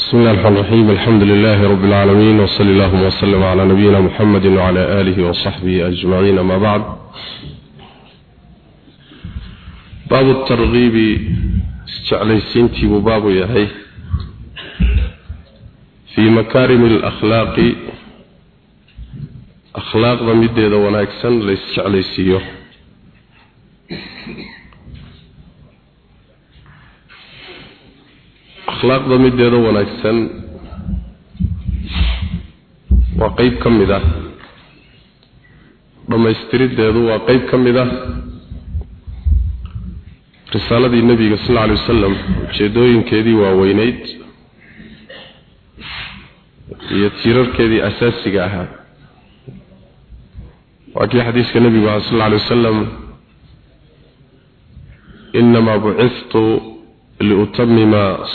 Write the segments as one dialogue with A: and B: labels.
A: بسم الله الرحمن الرحيم الحمد لله رب العالمين وصلى الله وسلم على نبينا محمد وعلى آله وصحبه أجمعين ما بعد باب الترغيب استعليسينتي وباب يهي في مكارم الأخلاق أخلاق ضميدة وناكسن ليستعليسيه akhlaaqda mideeda wanaagsan waa qeyb ka mid ah. Dhammaystirideedu waa qeyb ka mid ah. Risaaladii nebiga sal alla alay wasalam ujeedooyinkeedii waaweyneyd iyo tiirarkeedii asaasiga ahaa. Waa kii xadiiska nebigu aha sal alla alay wasalam inamaa buciftu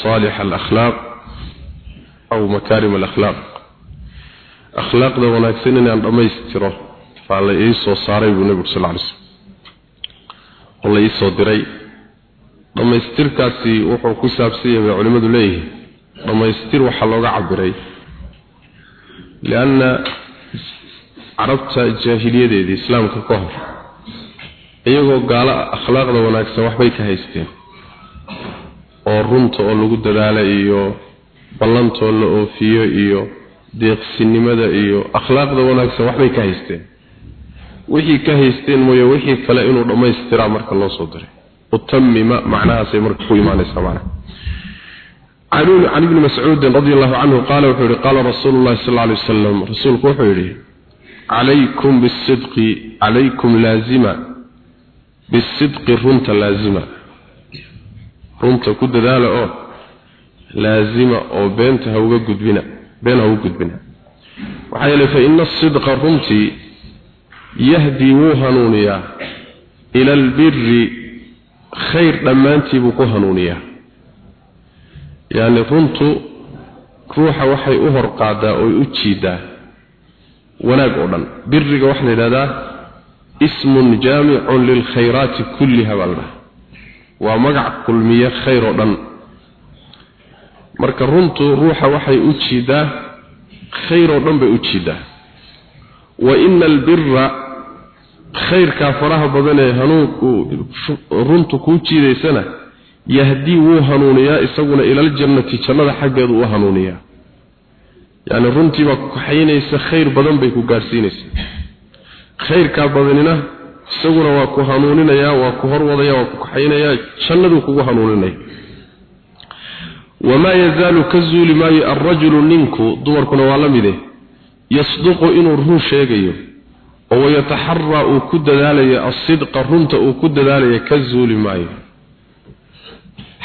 A: saalix alakhlaaq aw makaarim alakhlaaq akhlaaqda wanaagsan inaan dhammaystiro. Baa la ii soo saaray buu nebigu sal lay slm oo la ii soo diray. Dhammaystirkaasi wuxuu ku saabsan yahay bay culimmadu leeyihiin. Dhammaystir waxaa looga cabiray lianna carabta jaahiliyadeedii islaamka ka hor iyagoo gaalo akhlaaqda wanaagsan waxbay ka haysteen oo runta oo lagu dadaala iyo ballantoo la oofiyo iyo deeqsinimada iyo akhlaaqda wanaagsan waxbay ka haysteen. Wixii ka haysteen mooye wixii kale inuu dhammaystiraa marka loo soo diray. Utamima macnahaasay marka ku imaanaysaa macnaha can ibni mascuudin radi allahu canhu qaala wuxuu yihi qaala rasuulu llahi sal alay wasalam rasuulku wuxuu yidhi calaykum bisidqi calaykum laazima bisidqi runta laazima runta ku dadaala oo laazima oo beenta ha uga gudbina been ha uga gudbina. Waxaa yeelay fa ina asidqa runtii yahdii wuu hanuuniyaa. Ila albiri khayr dhammaantii buu ku hanuuniyaa. Yacni runtu ruuxa waxay u hor qaadaa oy u jiidaa. Wanaag oo dhan. Biriga waxaa la yidhahdaa ismun jaamicun lilkhayraati kulliha baa la dhaha waa magac kulmiye khayr oo dhan. Marka runtu ruuxa waxay u jiidaa khayr oo dhan bay u jiidaa. Wa ina albira khayrkaa faraha badan ee hanuunku runtu kuu jiidaysana yahdii wuu hanuuniyaa isaguna ilaljannati jannada xaggeedu u hanuuniyaa. Yacni runtii baa ku kaxaynaysa khayr badan bay ku gaadhsiinaysaa khayrkaa badanina isaguna waa ku hanuuninayaa waa ku horwadaya waa ku kaxaynayaa jannaduu kugu hanuuninaya wamaa yazaalu ka zuuli maayo alrajulu ninku dumarkuna waa la mide yasduqu inuu run sheegayo oo wayataxaraa uu ku dadaalayo asidqa runta uu ku dadaalayo ka zuuli maayo.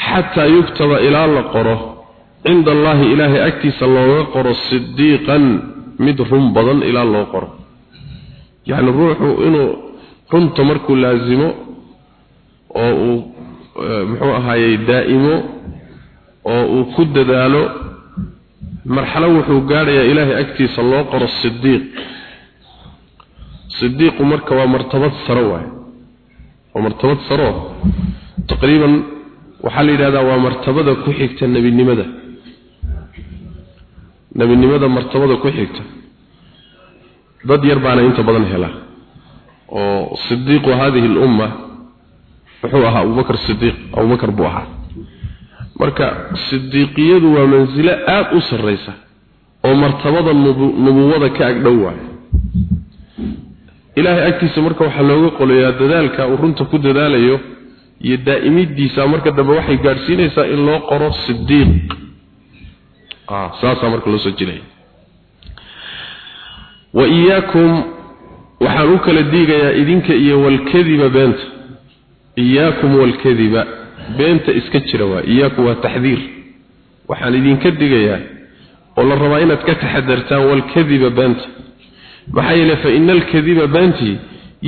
A: Xataa yuktaba ilaa la qoro cinda allaahi ilaahay agtiisa looga qoro sidiiqan mid run badan ilaa loo qoro. Yacni ruuxu inuu runta markuu laasimo oo uu muxuu ahaayey daa'imo oo uu ku dadaalo marxalo wuxuu gaadhayaa ilaahay agtiisa loo qoro sidiiq sidiiqu marka waa martabad saro waay waa martabad saro. Taqriiban waxaa la yidhahdaa waa martabada ku xigta nebinimada. Nebinimada martabada ku xigta. Dad yar baana inta badan helaa oo sidiiqu hadihi lumma wuxuu ahaa abubakr sidiiq abubakar buu ahaa. Marka sidiiqiyadu waa mansilo aada u sarraysa oo martabada nubuwada ka agdhow waayo ilaahay agtiisa marka waxaa looga qolayaa dadaalka uu runta ku dadaalayo iyo daa'imidiisa marka dambe waxay gaadhsiinaysaa in loo qoro sidiiq saasaa wa iyaakum waxaan u kala diigayaa idinka iyo walkadiba beenta. Iyaakum walkadiba. Beenta iska jira waa iyaakum waa taxdiir. Waxaan idinka digayaa oo la rabaa inaad ka taxadartaan walkadiba beenta. Maxaa yeele fa ina alkadiba beentii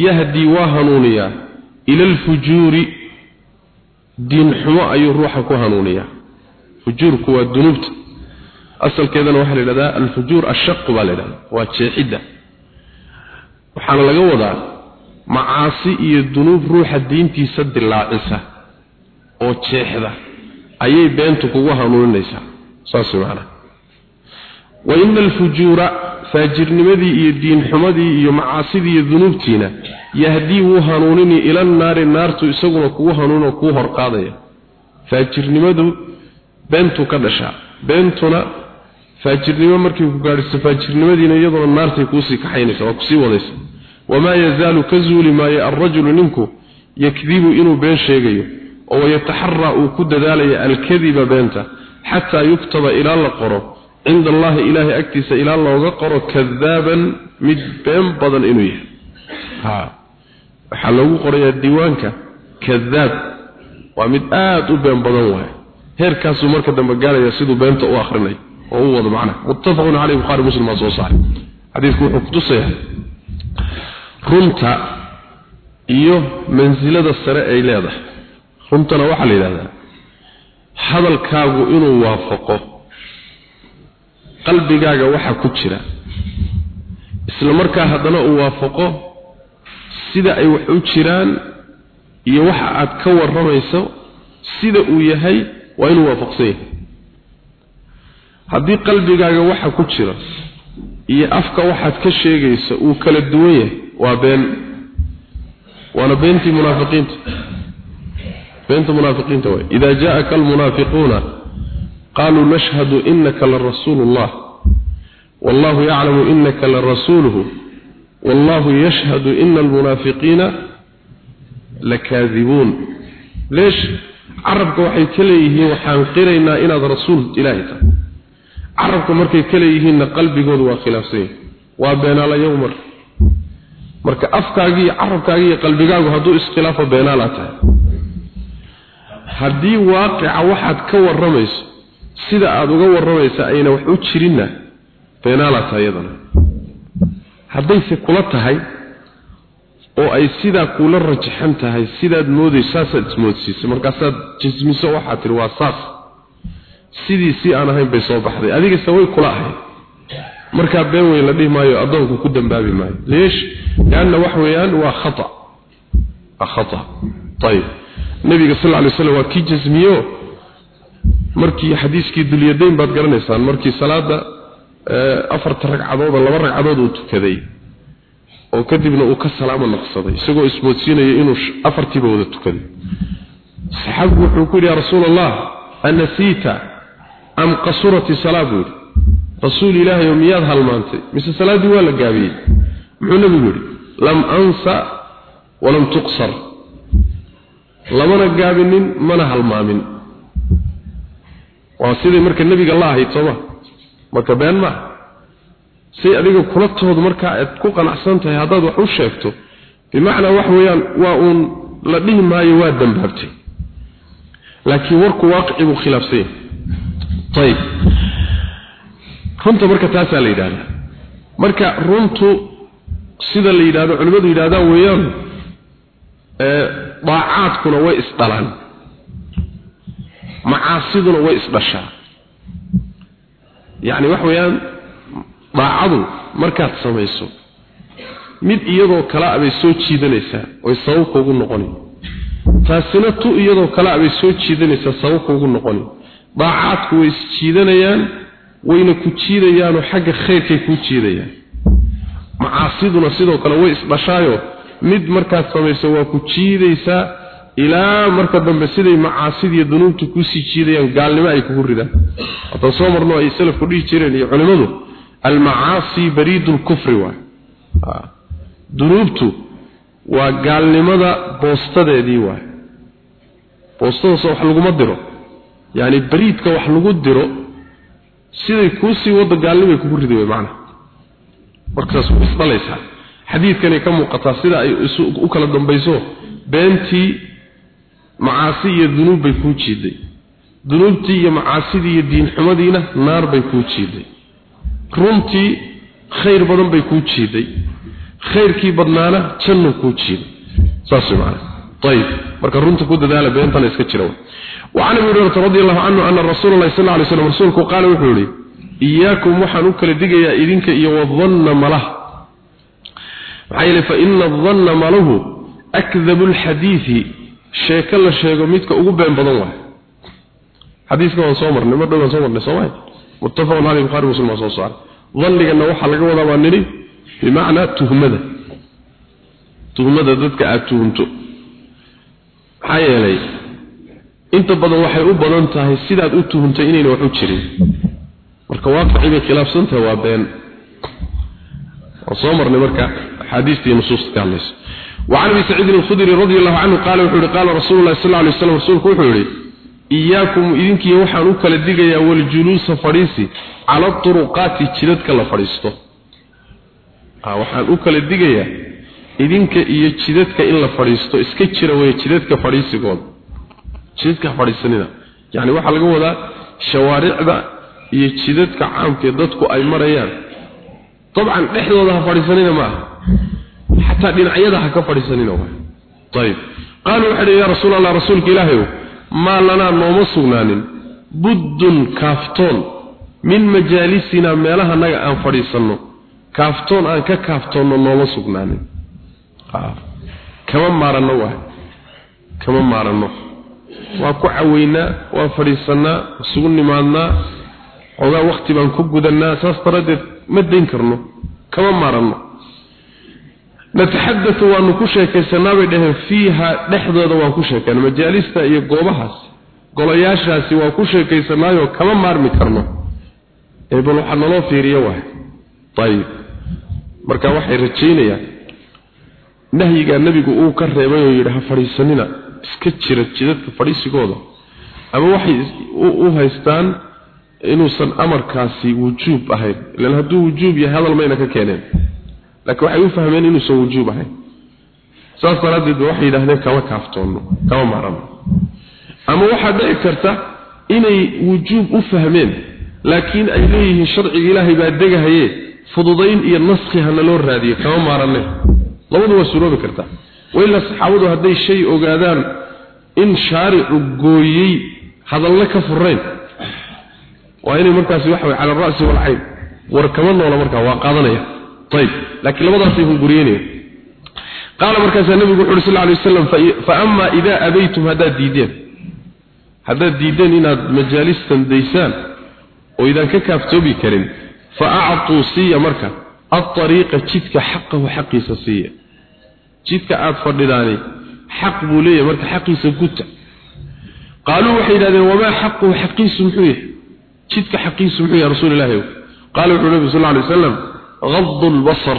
A: yahdii waa hanuuniyaa. Ila alfujuuri diin xumo ayuu ruuxa ku hanuuniyaa. Fujuurku waa dunuubta. Asalkeedana waxaa la yidhahdaa alfujuur ashaqu baa la yidhahdaa waa jeexidda waxaana laga wadaa macaasi iyo dunuub ruuxa diintiisa dilaacisa oo jeexda ayay beentu kugu hanuuninaysaa. Saas macnaha wa ina alfujuura faajirnimadii iyo diinxumadii iyo macaasidii iyo dunuubtiina yahdii wuu hanuunini ila naari naartu isaguna kugu hanuuno kuu horqaadaya faajirnimadu beentuu ka dhashaa. Beentuna faajirnimo markii ku gaadhiso faajirnimadiina iyaduna naartay kuusii kaxaynaysa waa ku sii wadaysa wamaa yazaalu ka zuuli maayo alrajulu ninku yakdibu inuu been sheegayo oo wayataxaraa uu ku dadaalaya alkadiba beenta xataa yuktaba ilaa la qoro. Cinda allahi ilaahay agtiisa ilaa looga qoro kadaaban mid been badan inuu yahay. Ha waxaa loogu qorayaa diiwaanka kadaab waa mid aada u been badan waay heerkaasuu marka dambe gaaraya siduu beenta u akrinay oo u wado macnaha. Muttafaqun caleyh bukhari muslim baa soo saaray. Xadiidku wuxuu kutusayaa runta iyo mansilada sare ay leedahay. Runtana waxaa la yidhahdaa hadalkaagu inuu waafaqo qalbigaaga waxa ku jira isla markaa haddana uu waafaqo sida ay wax u jiraan iyo waxa aad ka warramayso sida uu yahay waa inuu waafaqsan yahay haddii qalbigaaga waxa ku jira iyo afka waxaad ka sheegayso uu kala duwan yahay waa been. Waana beentii munaafiqiinta. Beenta munaafiqiinta waay idaa jaa'aka almunaafiquuna qaluu nashhadu inaka larasuulu llah wallahu yaclamu inaka larasuuluhu wallahu yashhadu ina almunaafiqiina lakaadibuun leesh carabka waxay ka leeyihiin waxaan qiraynaa inaad carabka markay ka leeyihiinna qalbigoodu waa khilaafsan yahay. Waa beenaalayow mar marka. Afkaagii carabkaagii iyo qalbigaagu hadduu iskhilaafo beenaalaa tahay. Haddii waaqica waxaad ka warramayso sida aada uga warramaysa ayna wax u jirinna beenaalaa tahay iyadana. Haddayse kula tahay oo ay sidaa kula rajaxan tahay sidaad moodayso saasaad ismoodsiisay markaasaad jismiso waxaad tihi waa saas sidii si aan ahayn bay soo baxday. Adigase way kula ahayd markaa been weyn la dhihi maayo addoonku ku dambaabi maayo. Leesh lianna wax weeyaan waa khata. Khata. Ayib nabiga sal alay slam waa kii jasmiyo markii xadiiskii dulyadayn baad garanaysaan markii salaada afarta ragcadood laba ragcadood uu tukaday oo kadibna uu ka salaamo naqsaday isagoo ismoodsiinaya inuu afartiiba wada tukaday. Saxaabigu wuxuu ku yidhi yaa rasuul allah anasiita am qasurati salaa buu yidhi. Rasuul ilaahay oo miyaad halmaantay? Mise salaaddii waa la gaabiyey? Muxuu nabigu yidhi lam ansa walam tuqsar. Lamana gaabinin mana halmaamin. Waa siday marka nebiga la ahayd sooma marka been ma? Say adiga kula toodu markaa aad ku qanacsan tahay haddaad wax u sheegto bimacnaa wax weeyaan waa uun la dhihi maayo waa dambaabtay. Laakiin warku waaqici buu khilaafsan yahay ayib runta marka taasaa la yidhahdaa marka runtu sida la yidhahdo culimmadu yidhahdaan weeyaan daacaadkuna way isdhalaan. Macaasiduna way isdhashaa. Yacni wax weeyaan daacadu markaad samayso mid iyadoo kalea bay soo jiidanaysaa oy sababka ugu noqoni taasina tu iyadoo kalea bay soo jiidanaysaa sababka ugu noqoni daacaadku way isjiidanayaan wayna ku jiidayaanoo xagga khayrkay kuu jiidayaan. Macaasiduna sidoo kale way isdhashaayo. Mid markaad samayso waa ku jiidaysaa ilaa marka dambe siday macaasidiiyo dunuubta ku sii jiidayaan gaalnimo ay kugu ridaan. Haddaan soo marno ay salafku dhihi jireen iyo culimmadu almacaasi bariidu lkufri waay dunuubtu waa gaalnimada boostadeedii waay boostadaasoo wax laguma diro yacni bariidka wax lagu diro siday kuusii wadda gaalnimay kugu way macnaha markaas way isdhalaysaa xadiidkanay ka muuqataa sida ay u kala dambayso beentii macaasi iyo dunuub bay kuu jiiday. Dunuubtii iyo macaasidii iyo diinxumadiina naar bay kuu jiiday. Runtii khayr badan bay kuu jiiday. Khayrkii badnaana jannu kuu jiiday. Saas way macnaha marka runta ku dadaala beentana iska jira وعن ابي هريره رضي الله عنه ان رسول الله صلى الله عليه وسلم رسولك قال وحوري اياكم وحن كل دغيا idinka iyo wadhanna malah maxay fa inna dhanna malahu akdhabu alhadith sheeka la sheego midka ugu been badan waa xadiiska waan soo marnay ma dhowaan soo marnay soomaa muttafaqun caleyhi bukhari muslim waa soo saaray dhanigana waxaa laga wadaa baa nidhi bimacnaa tuhmada tuhmada dadka aada tuhumto maxaa yeelay inta badan waxay u badan tahay sidaad u tuhumtay inayna wax u jirin marka waaqicii bay khilaafsan tahay waa been waan soo marnay marka axaadiista iyo nusuusta ka hadlaysa وعن ابي سعيد الخدري رضي الله عنه قال وحوري قال رسول الله صلى الله عليه وسلم رسولك وحوري إياكم إذنك يوحان أكل الدقيا والجلوس فريسي على الطرقات جلدك الله فريسته وحان أكل الدقيا إذنك إيا جلدك إلا فريسته اسكتشر ويا جلدك فريسي قول jidadka fadhiisanida. Yani waxaa laga wadaa shawaaricda iyo jidadka caamkee dadku ay marayaan. Dabcan dhexdooda ha fadhiisanina maaha xataa dhinacyada ha ka fadhiisanina ayb qaaluu waxay dhi yaa rasuul allah rasuulka ilaahayow maa lanaa nooma sugnaanin. Buddun kaaftoon min majaalisinaa meelaha naga aan fadhiisanno kaaftoon aan ka kaaftoonno nooma sugnaanin. Kama maaranno waay. Kama maaranno waa ku caweynaa waa fadhiisannaa isugu nimaadnaa xoogaa wakti baan ku gudannaa saas daradeed ma dayn karno kama maaranno nataxadatu waanu ku sheekaysannaa bay dhaheen fiiha dhexdooda waan ku sheekayna majaalista iyo goobahaasi golayaashaasi waan ku sheekaysannaayo kama maarmi karno. Ee bal waxaa naloo fiiriya waay. Ayib marka waxay rajaynayaan nahyigaa nebigu uu ka reebay oo yidhi ha fadhiisanina iska jira jidadka fariisigooda. Ama waxay u haystaan inuusan amarkaasi wujuub ahayn. Ilaan hadduu wujuub yahay hadal mayna ka keeneen. Laakiin waxay u fahmeen inuusan wujuub ahayn. Saas daraaddeed waxay yidhaahdeen kama kaaftoono kama maarano ama waxaa dhici karta inay wujuub u fahmeen laakiin ay leeyihiin sharciga ilaahay baa degahaye fududayn iyo naskhi hana loo raadiyo kama maaranne labadu waa suroobi kartaa wailaa saxaabadu hadday shay ogaadaan in shaaricu gooyey hadalna ka furayn waa inay markaasi waxa way cala alra'si walcayn war kama noola markaa waa qaadanaya طيب لكن لماذا فيه قرينه قال مركز النبي صلى الله عليه وسلم فأما إذا أبيتم هذا الديدين هذا الديدين إن مجالس ديسان وإذا ككافتوا بكرم فأعطوا سية مركة الطريقة جدك حقه حقي jidka aad fadhidaani xaq buu leeyahay marka xaqiisa guta qaaluu waxay yidhahdeen wamaa xaquhu xaqiisu muxuu yahay? Jidka xaqiisu muxuu yahay rasuul ilahi qaala wuxuu nabi sal lla alay wasalam qadu lbasar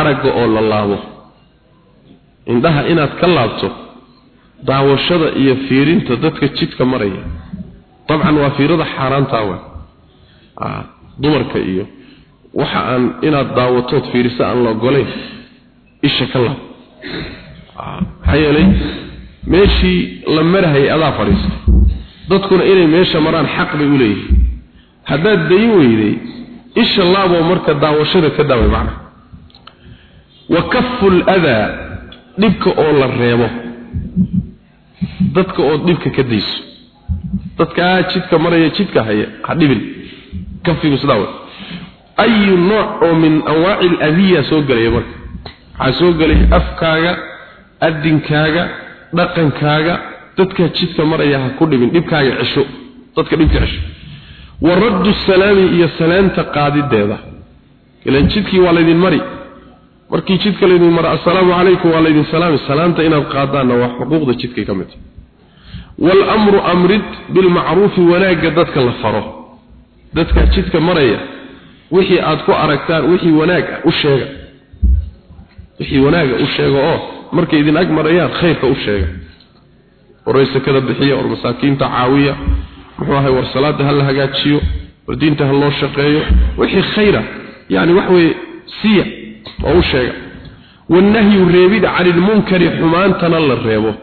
A: aragga oo la laabo. Indhaha inaad ka laabto daawashada iyo fiirinta dadka jidka maraya. Dabcan waa fiirada xaaraantaa wa ah, dumarka iyo waxa aan inaad daawatood fiirisa aan la ogolayn isha ka laab maxaa yeelay meeshii la marahayay adaa fadhiistay. Dadkuna inay meesha maraan xaq bay u leeyihiin. Haddaad dayin weyday isha laabo marka daawashada ka daaway macna. Wa kafu ladaa dhibka oo la reebo. Dadka oo dhibka ka dayso. Dadkaa jidka maraya jidka haya ha dhibin. Kafigu sidaa wey ayu nooc oo min anwaaci aladiya soo gelaya marka waxaa soo gelaya afkaaga adinkaaga dhaqankaaga dadkaa jidka maraya ha ku dhibin dhibkaaga cisho dadka dhibka cisho waraddu salaami iyo salaanta qaadideeda. Ilan jidkii waa laydin mari. Markii jidka laydin mara assalaamu calaykum waa laydin salaami. Salaanta inaad qaadaanna waa xuquuqda jidkay ka mid waalamru amrid bilmacruufi wanaagga dadka la faro. Dadka jidka maraya wixii aad ku aragtaan wixii wanaag u sheega wixii wanaaga u sheega oo markay idin ag marayaan khayrka u sheega. Waraysakada bixiya war masaakiinta caawiya. Muxuu ahay war salaada ha la hagaajiyo war diinta ha loo shaqeeyo. Wixii khayra yani wax weeye siya oo u sheega. Wanahyu reebida cani xumaantana la reebo.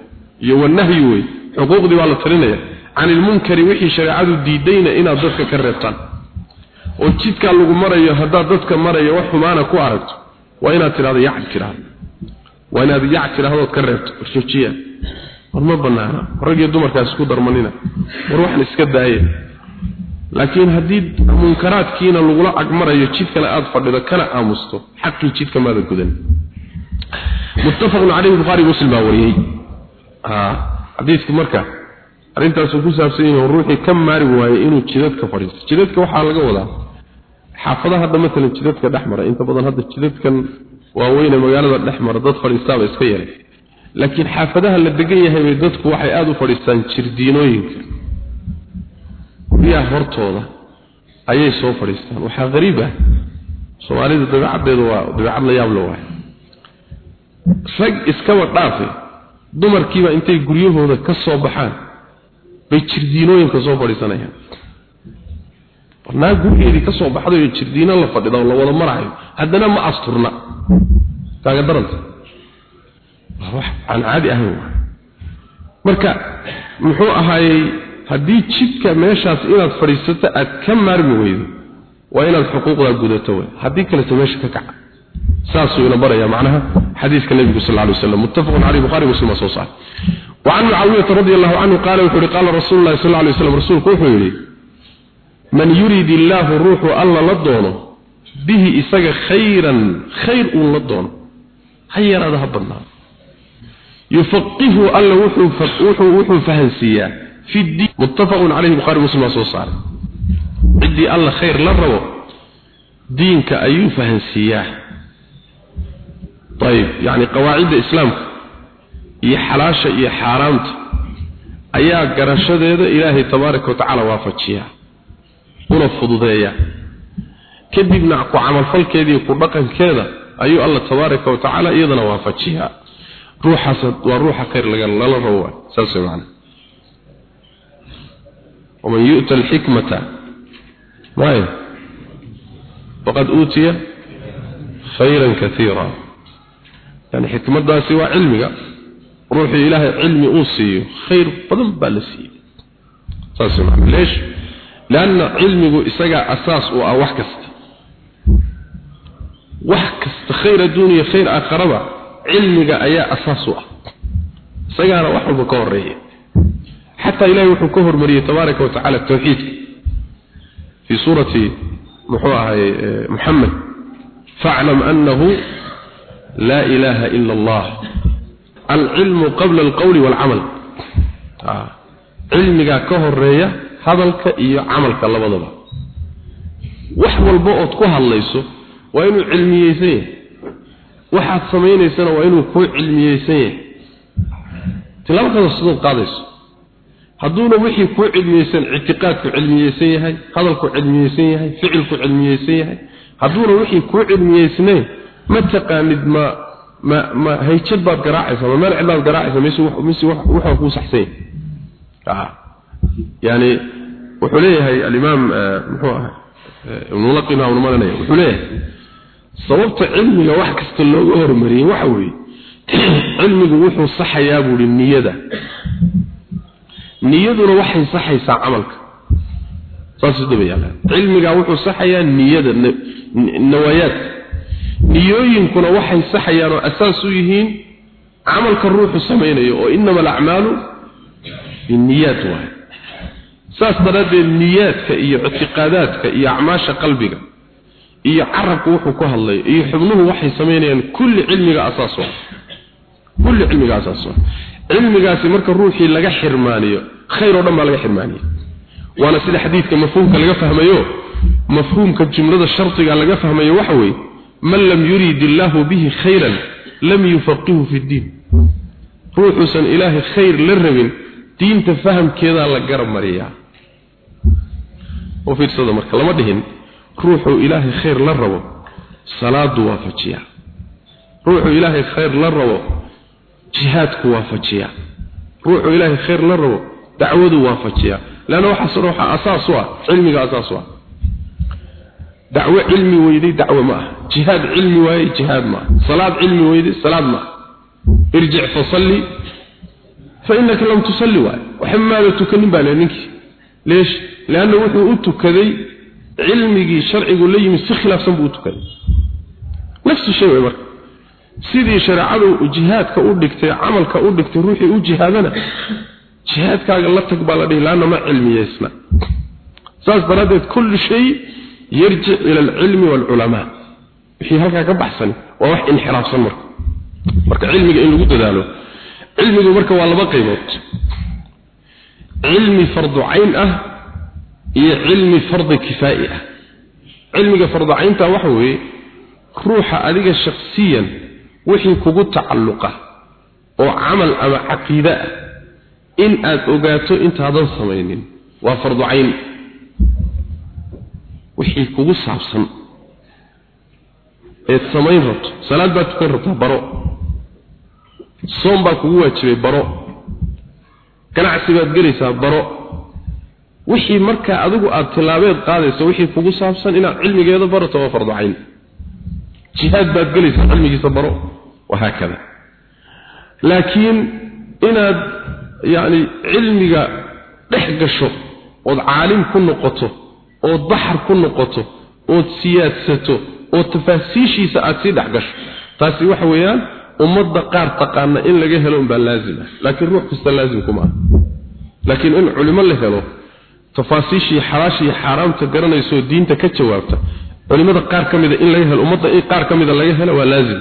A: Iyo wanahyu wey xuquuqdii baa la talinaya cani wixii shareecadu diidayna inaad dadka ka reebtaan. Oo jidkaa lagu marayo haddaad dadka marayo wax xumaana ku aragto waa inaad tidhahdo yac tidhahdo waa inaad yac tidhahdood ka reebto warjoojiya war ma banaana rag iyo dumarkaas isku darmanina. War waxan iska daaye. Laakiin haddii munkaraadkiina lagula agmarayo jid kale aada fadhido kana aamusto xaqii jidka maada gudan. Muttafaqun caleyhi bukhaari muslim baa wariyey. Xadiidku marka arrintaasuu ku saabsan yahay ruuxii ka maari waaye inuu jidadka xaafadaha hadda matalan jidadka dhex mara. Inta badan hadda jidadkan waaweyne magaalada dhex mara dad fadhiistaaba iska yaray laakiin xaafadaha la degan yahay bay dadku waxay aada u fadhiistaan jirdiinooyinka. Guryaha hortooda ayay soo fadhiistaan. Waxaa qariib ah soomaalida dabeecaddeedu waa dabeecad la yaab la waay rag iskaba dhaafe dumarkiiba intay guryahooda ka soo baxaan bay jirdiinooyinka soo fadhiisanayaan warnaa gurgeedii ka soo baxdayo jirdiina la fadhida la wada marayo haddana ma asturna. Taaga daranta. Waa aan caadi ahayn marka muxuu ahaayey haddii jidka meeshaas inaad fadhiisato aad ka maarmi weydo waa inaad xuquuqdaa gudato wey haddii kaleto meesha ka kaca. Saasuu ina baraya macnaha xadiiska nebigu sal lla ly waslam muttafaqun caleyh muslim soo saaray. Wacan mucaawiyata radi allahu canhu qaala wuxu uhi qaala rasuulu llahi sal lla lay waslam rasuulku wuxuu صلى الله عليه وسلم رسولك وحوري من يريد الله روح الله لدونه به إساق خيرا خير لدونه خير هذا هبنا يفقه الله وحو, وحو, وحو فهنسيا في الدين متفق عليه بخاري مسلم وصوصار عدي الله خير للروا دينك أيو فهنسيا طيب يعني قواعد الإسلام iyo xalaasha iyo xaaraamta ayaa garashadeeda ilaahay tabaaraka wa tacaala waafajiya una fududeeya kadibna ku camalfalkeeda iyo ku dhaqankeeda ayuu alla tabaaraka wa tacaala iyadana waafajiya ruuxaas waa ruuxa khayr laga lala rabo saas macna ومن يؤتى الحكمة ما فقد أوتي خيرا كثيرا يعني حكمة داسي وعلمك روحي إلهي علمي أوصيه خير بدن بالسي ساسمع ليش لأن علمي إساقع أساس وأوحكست وحكست خير الدنيا خير آخرة علمك أيا أساس إساقع وحو بكوري حتى إلهي وحو كهر مريه تبارك وتعالى التوحيد في سورة محمد فاعلم أنه لا إله إلا الله العلم قبل القول والعمل hadalka iyo camalka labadaba wax walba ood ku hadlayso waa inuu cilmiyeysan yahay. Waxaad samaynaysana waa inuu kuu cilmiyeysan yahay. Tilaabkada sidood qaadayso. Hadduuna wixii kuu cilmiyeysan ictiqaadku cilmiyeysan yahay hadalku cilmiyeysan yahay ficilku cilmiyeysan yahay hadduuna wixii kuu cilmiyeysneen ma taqaanid ma ma ma hayjad baad garaacaysa ma manci baad garaacaysa mise mise waxaan kuu saxsan yani wuxuu leeyahay alimaam muxuu ahaa ibnu laqin waa malanaya wuxuu leeyahay sababta cilmiga wax kasta looga hormariyay waxa weeye cilmigu wuxuu saxayaa buuri niyada. Niyaduna waxay saxaysaa camalka. Saas daba yaalaan cilmiga wuxuu saxayaa niyada nawaayaadka niyooyinkuna waxay saxayaan oo asaas u yihiin camalka ruuxu samaynayo oo inama alacmaalu binniyaat waay saas daraaddeed niyaadka iyo ictiqaadaadka iyo acmaasha qalbiga iyo carabku wuxuu ku hadlayo iyo xubnuhu waxay samaynayaan kulli cilmiga asaas kulli cilmiga asaas cilmigaasi marka ruuxii laga xirmaaniyo khayr oo dhan baa laga xirmaaniyo waana sida xadiidka mafhuumka laga fahmayo mafhuumka jumlada shardiga laga fahmayo waxa weeye man lam yurid illahu bihi khayran lam yufaqihu fi diin. Ruuxuusan ilaahay khayr la rabin diinta fahamkeedaa la garab mariyaa u fiirsada marka lama dhihin ruuxuu ilaahay khayr la rabo salaadu waafajiya ruuxuu ilaahay khayr la rabo jihaadku waafajiya ruuxuu ilaahay khayr la rabo dacwadu waafajiya laana waxaas waxa asaas u ah cilmiga asaas u ah. Dacwo cilmi weyday dacwo ma ah. Jihaad cilmi waayey jihaad ma ah. Salaad cilmi weyday salaad ma ah. Irjic fasalli fa innaka lam tusalli waay. Waxmaada tukanin baa le ninkii. Leesh leanna wuxuu u tukaday cilmigii sharcigu la yimid si khilaafsan buu tukaday nafsu shay marka sidii shareecadu jihaadka u dhigtay camalka u dhigtay ruuxii u jihaadana jihaadkaaga la tag baa la dhihi laanna ma cilmiyeysna saas shay ila alcilmi waalculamaa wixii halkaa ka baxsan waa wax inxiraafsan marka cilmiga in lagu dadaalo cilmigu marka waa laba qaybood cilmi fardu iyo cilmi fardi kifaa'i ah. Cilmiga fardu caynta waxa weeye ruuxa adiga shakhsiyan wixii kugu tacalluqa oo camal ama caqiide ah in aad ogaato intaadan samaynin waa fardu cayn wixii kugu saabsan eed samayn rabto. Salaad baad tukan rabtaa baro. Soom baa kugu waajibay baro. Ganacsi baad gelaysaa baro wixii markaa adigu aada tilaabeed qaadayso wixii kugu saabsan inaad cilmigeeda barato waa fardu cayn jihaad baad gelaysaa cilmigiisa baro. Wahaakada laakiin inaad yacni cilmiga dhex gasho ood caalim ku noqoto ood baxar ku noqoto ood siyaadsato oo tafaasiishiisa aada sii dhex gasho. Taasi waxa weeyaan ummadda qaar taqaana in laga helo unbaa laazima laakiin ruux kasta laazimkuma ah. Laakiin in culimo la helo tafaasiishii xalaashii xaaraamta garanayso diinta ka jawaabta culimada qaar ka mida in laga helo ummadda in qaar ka mida laga helo waa laazim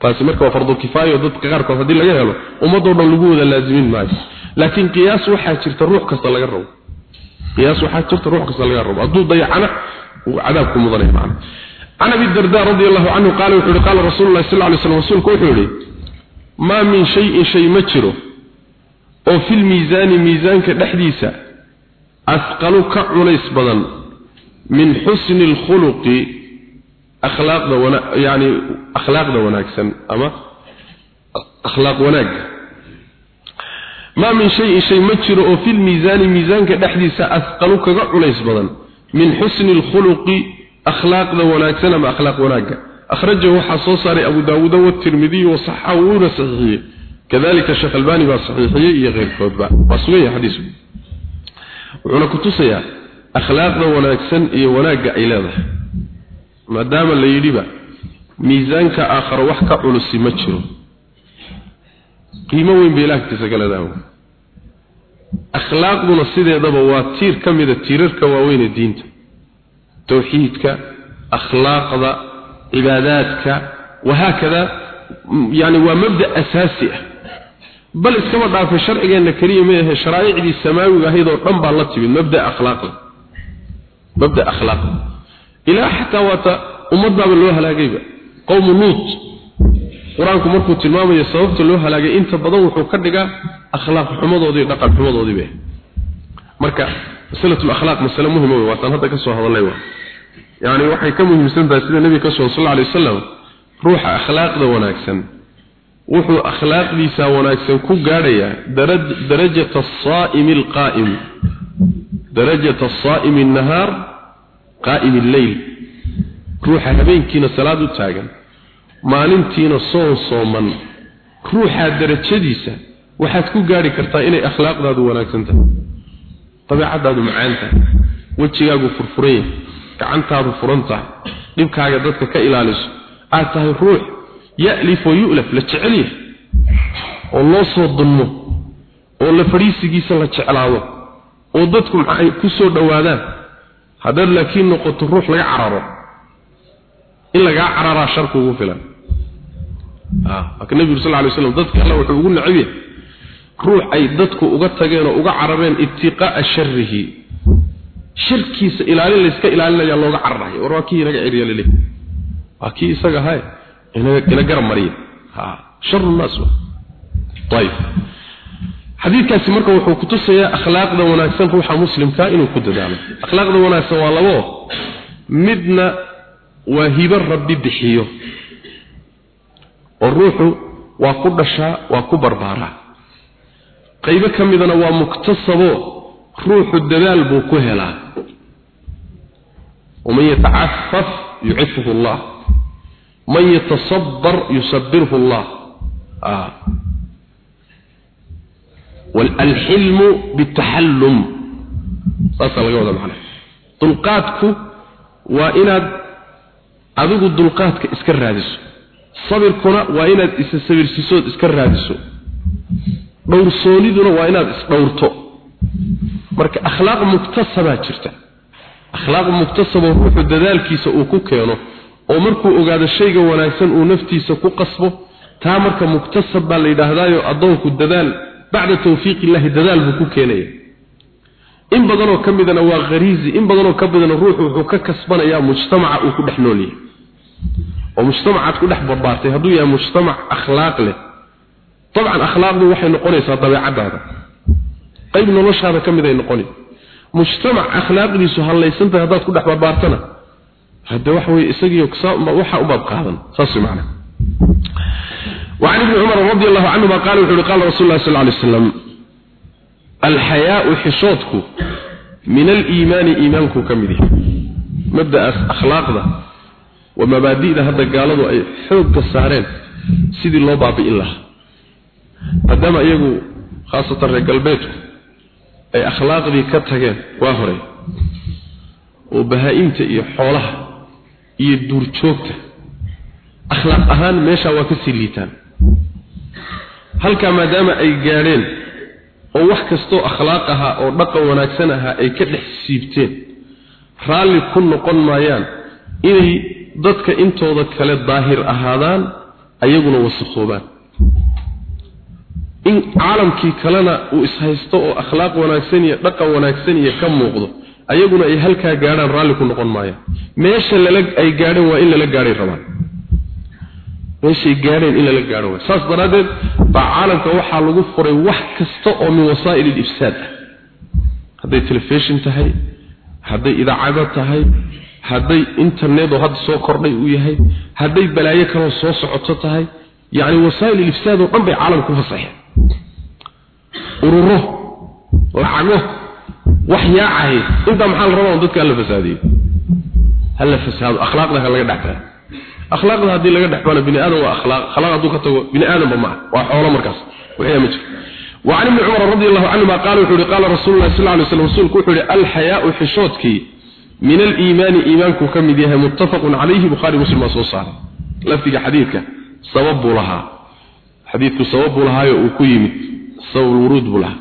A: taasi marka waa fardu kifaayo dadka qaarkood haddii laga helo ummadoo dhan lagu wada laazimin maayo laakiin qiyaas waxaa jirta ruux kasta laga rabo qiyaas waxaa jirta ruux kasta laga rabo hadduu dayacana uu cadaabku mudanaya macna عن ابي الدرداء رضي الله عنه قال وحده قال رسول الله صلى الله عليه وسلم رسولك وحده ما من شيء شيء مجره او في الميزان ميزانك دحديسا اثقل كعليس بدن من حسن الخلق اخلاق ونا يعني اخلاق وناكسن اما اخلاق وناك ما من شيء شيء مجره او في الميزان ميزانك دحديسا اثقل كعليس بدن من حسن الخلق أخلاق ذا وناكسنا ما أخلاق وناكا أخرجه حصوصاري أبو داود والترمذي وصححه صحيح كذلك الشيخ الباني بصحيحية غير كتبا وصوية حديثه wuxuuna ku tusayaa akhlaaqda wanaagsan iyo wanaagga ay leedahay. Maadaama la yidhiba miisaanka aakharo wax ka culusi ma jiro. Qiimo weyn bay ilaah agtiisa ka akhlaaqduna sideedaba waa tiir ka mida tiirarka waaweyn ee diinta. Towxiidka akhlaaqda cibaadaadka wahaa wahaakada yani waa mabda asaasi ah bal iskaba dhaafay sharcigeenna keliya ma ahe sharaaicdii samaawiga ahayd oo dhan baa la timid mabda akhlaaqle mabda akhlaaqle ilaa xataa waata ummadbaaba loo halaagayba. Qowmu luut. Qur'aanku markuu tilmaamayo sababta loo halaagay inta badan wuxuu ka dhigaa akhlaaq xumadoodii dhaqan xumadoodiiba marka maslatul akhlaaq masale muhiim wey ah, waataan hadda ka soo hadallay waa. Waxay ka muhiimsan tahay sida nebiga ka soo sal alla alay wasalam ruuxa akhlaaqda wanaagsan wuxuu akhlaaqdiisa wanaagsan ku gaadhaya darajada as-saa'im al-qaa'im. Darajada as-saa'im an-nahar qaa'im al-layl. Ruuxa habeenkiina salaad u taagan maalintiina soon sooman. Ruuxa darajadiisa waxaad ku gaari kartaa inay akhlaaqdaadu wanaagsan tahay. Dabeecadaadu macaan tahay. Wejigaagu furfuran yahay. Gacantaadu furan tahay. Dhibkaaga dadka ka ilaaliso. Aad tahay ruux soo dunmo oo la fadhiisigiisa la jeclaado oo dadku maxay ku soo dhowaadaan? Haddaad laakiin noqoto ruux laga cararo in lagaa cararaa sharku ugu filan. Marka nebigu sal alay slam dadka alla wuxuu ugu yahay ruux ay dadku uga tageen oo uga carareen ibtiqaa'a sharihi shirkiisa ilaalin la iska ilaalinaya looga cararayo war waa kii inaga ciriya lele waa kii isaga hay ila garab mariya ha sharu nas tayib. Xadiidkaasi marka wuxuu ku tusayaa akhlaaqda wanaagsan ruuxa muslimka ah inuu ku dadaalo akhlaaqda wanaagsan waa labo. Midna waa hibo rabbi bixiyo. Oo ruuxu waa ku dhashaa waa ku barbaaraa. Qaybo ka midana waa muktasabo. Ruuxu dadaal buu ku helaa. Waman yatacafaf yucifuhu allah. من يتصبر يصبره الله آه. والحلم بالتحلم صاصا لقوة معنا دلقاتك وإناد أذوق الدلقاتك اسكر رادسو صبركنا وإناد إسسبر سيسود اسكر رادسو دور سوليدنا وإناد اسدورتو marka akhlaaq muktasaba jirta akhlaaq muktasaba ruuxu dadaalkiisa uu ku keeno oo markuu ogaado shayga wanaagsan uu naftiisa ku qasbo taa marka muktasab baa la yidhaahdaayo addoonku dadaal bacda tawfiiq illahi dadaal buu ku keenaya. In badanoo ka midana waa khariizi in badanoo ka midana ruuxu wuxuu ka kasbanayaa mujtamaca uu ku dhex nool yahay. Oo mujtamacaad ku dhex barbaartay hadduu yahay mujtamac akhlaaq leh. Dabcan akhlaaqdu waxay noqonaysaa dabeecadaada qayb noloshaada ka mid ay noqoni mujtamac akhlaaqdiisu hallaysantahay haddaad ku dhex barbaartana hadda waxa weye isagiiyo waxa ubaad qaadan saas macna وعن ابن عمر رضي الله عنهما قال وحول قال رسول الله صلى الله عليه وسلم الحياء حشوتك من الإيمان إيمانك كمده مبدأ أخلاق ذا ومبادئ ذا هذا قالوا أي حوق السارين سيدي الله بابي إله قدام أيقو خاصة الرجال بيته أي أخلاق ذي كتغين واهري وبهائمته إيه حولها iyo duurjoogta. Akhlaaq ahaan meesha waa ka sii liitaan. Halka maadaama ay gaadheen oo wax kastoo akhlaaq ahaa oo dhaqan wanaagsan ahaa ay ka dhex siibteen raalli ku noqon maayaan inay dadka intooda kale daahir ahaadaan ayaguna wasakhoobaan. In caalamkii kalena uu ishaysto oo akhlaaq wanaagsan iyo dhaqan wanaagsan iyo ka muuqdo ayaguna ay halkaa gaadhaan raalli ku noqon maayaan meesha lala ay gaadheen waa in lala gaadhay rabaan. Meeshay gaadheen in lala gaadho way saas daraaddeed baa caalamka waxaa lagu furay wax kasta oo min wasaa'il ilifsaad ah. Hadday telefishin tahay hadday idaacado tahay hadday internet oo hadda soo kordhay uu yahay hadday balaayo kaloo soo socoto tahay yacni wasaa'il ilifsaad oo dhan bay caalamka ku fasaxeen. Ururo lacago wax yaacahay intaa maxaa la rabaa on dadka hala fasaadiyo hala fasaado akhlaaqda ha laga dhextaa akhlaaqda hadii laga dhaxbana bini aadam waa akhlaaq akhlaaq haduu ka tago bini aadam ma waa xoolo markaas wixii ma jiro وعن ابن عمر رضي الله عنهما قال وحوري قال رسول الله صلى الله عليه وسلم رسولك وحوري الحياء حشوتك من الإيمان إيمانك كم ديها متفق عليه بخاري مسلم وصوصار لفتك حديثك صوب لها حديثك صوب لها وكيمت صوب الورود لها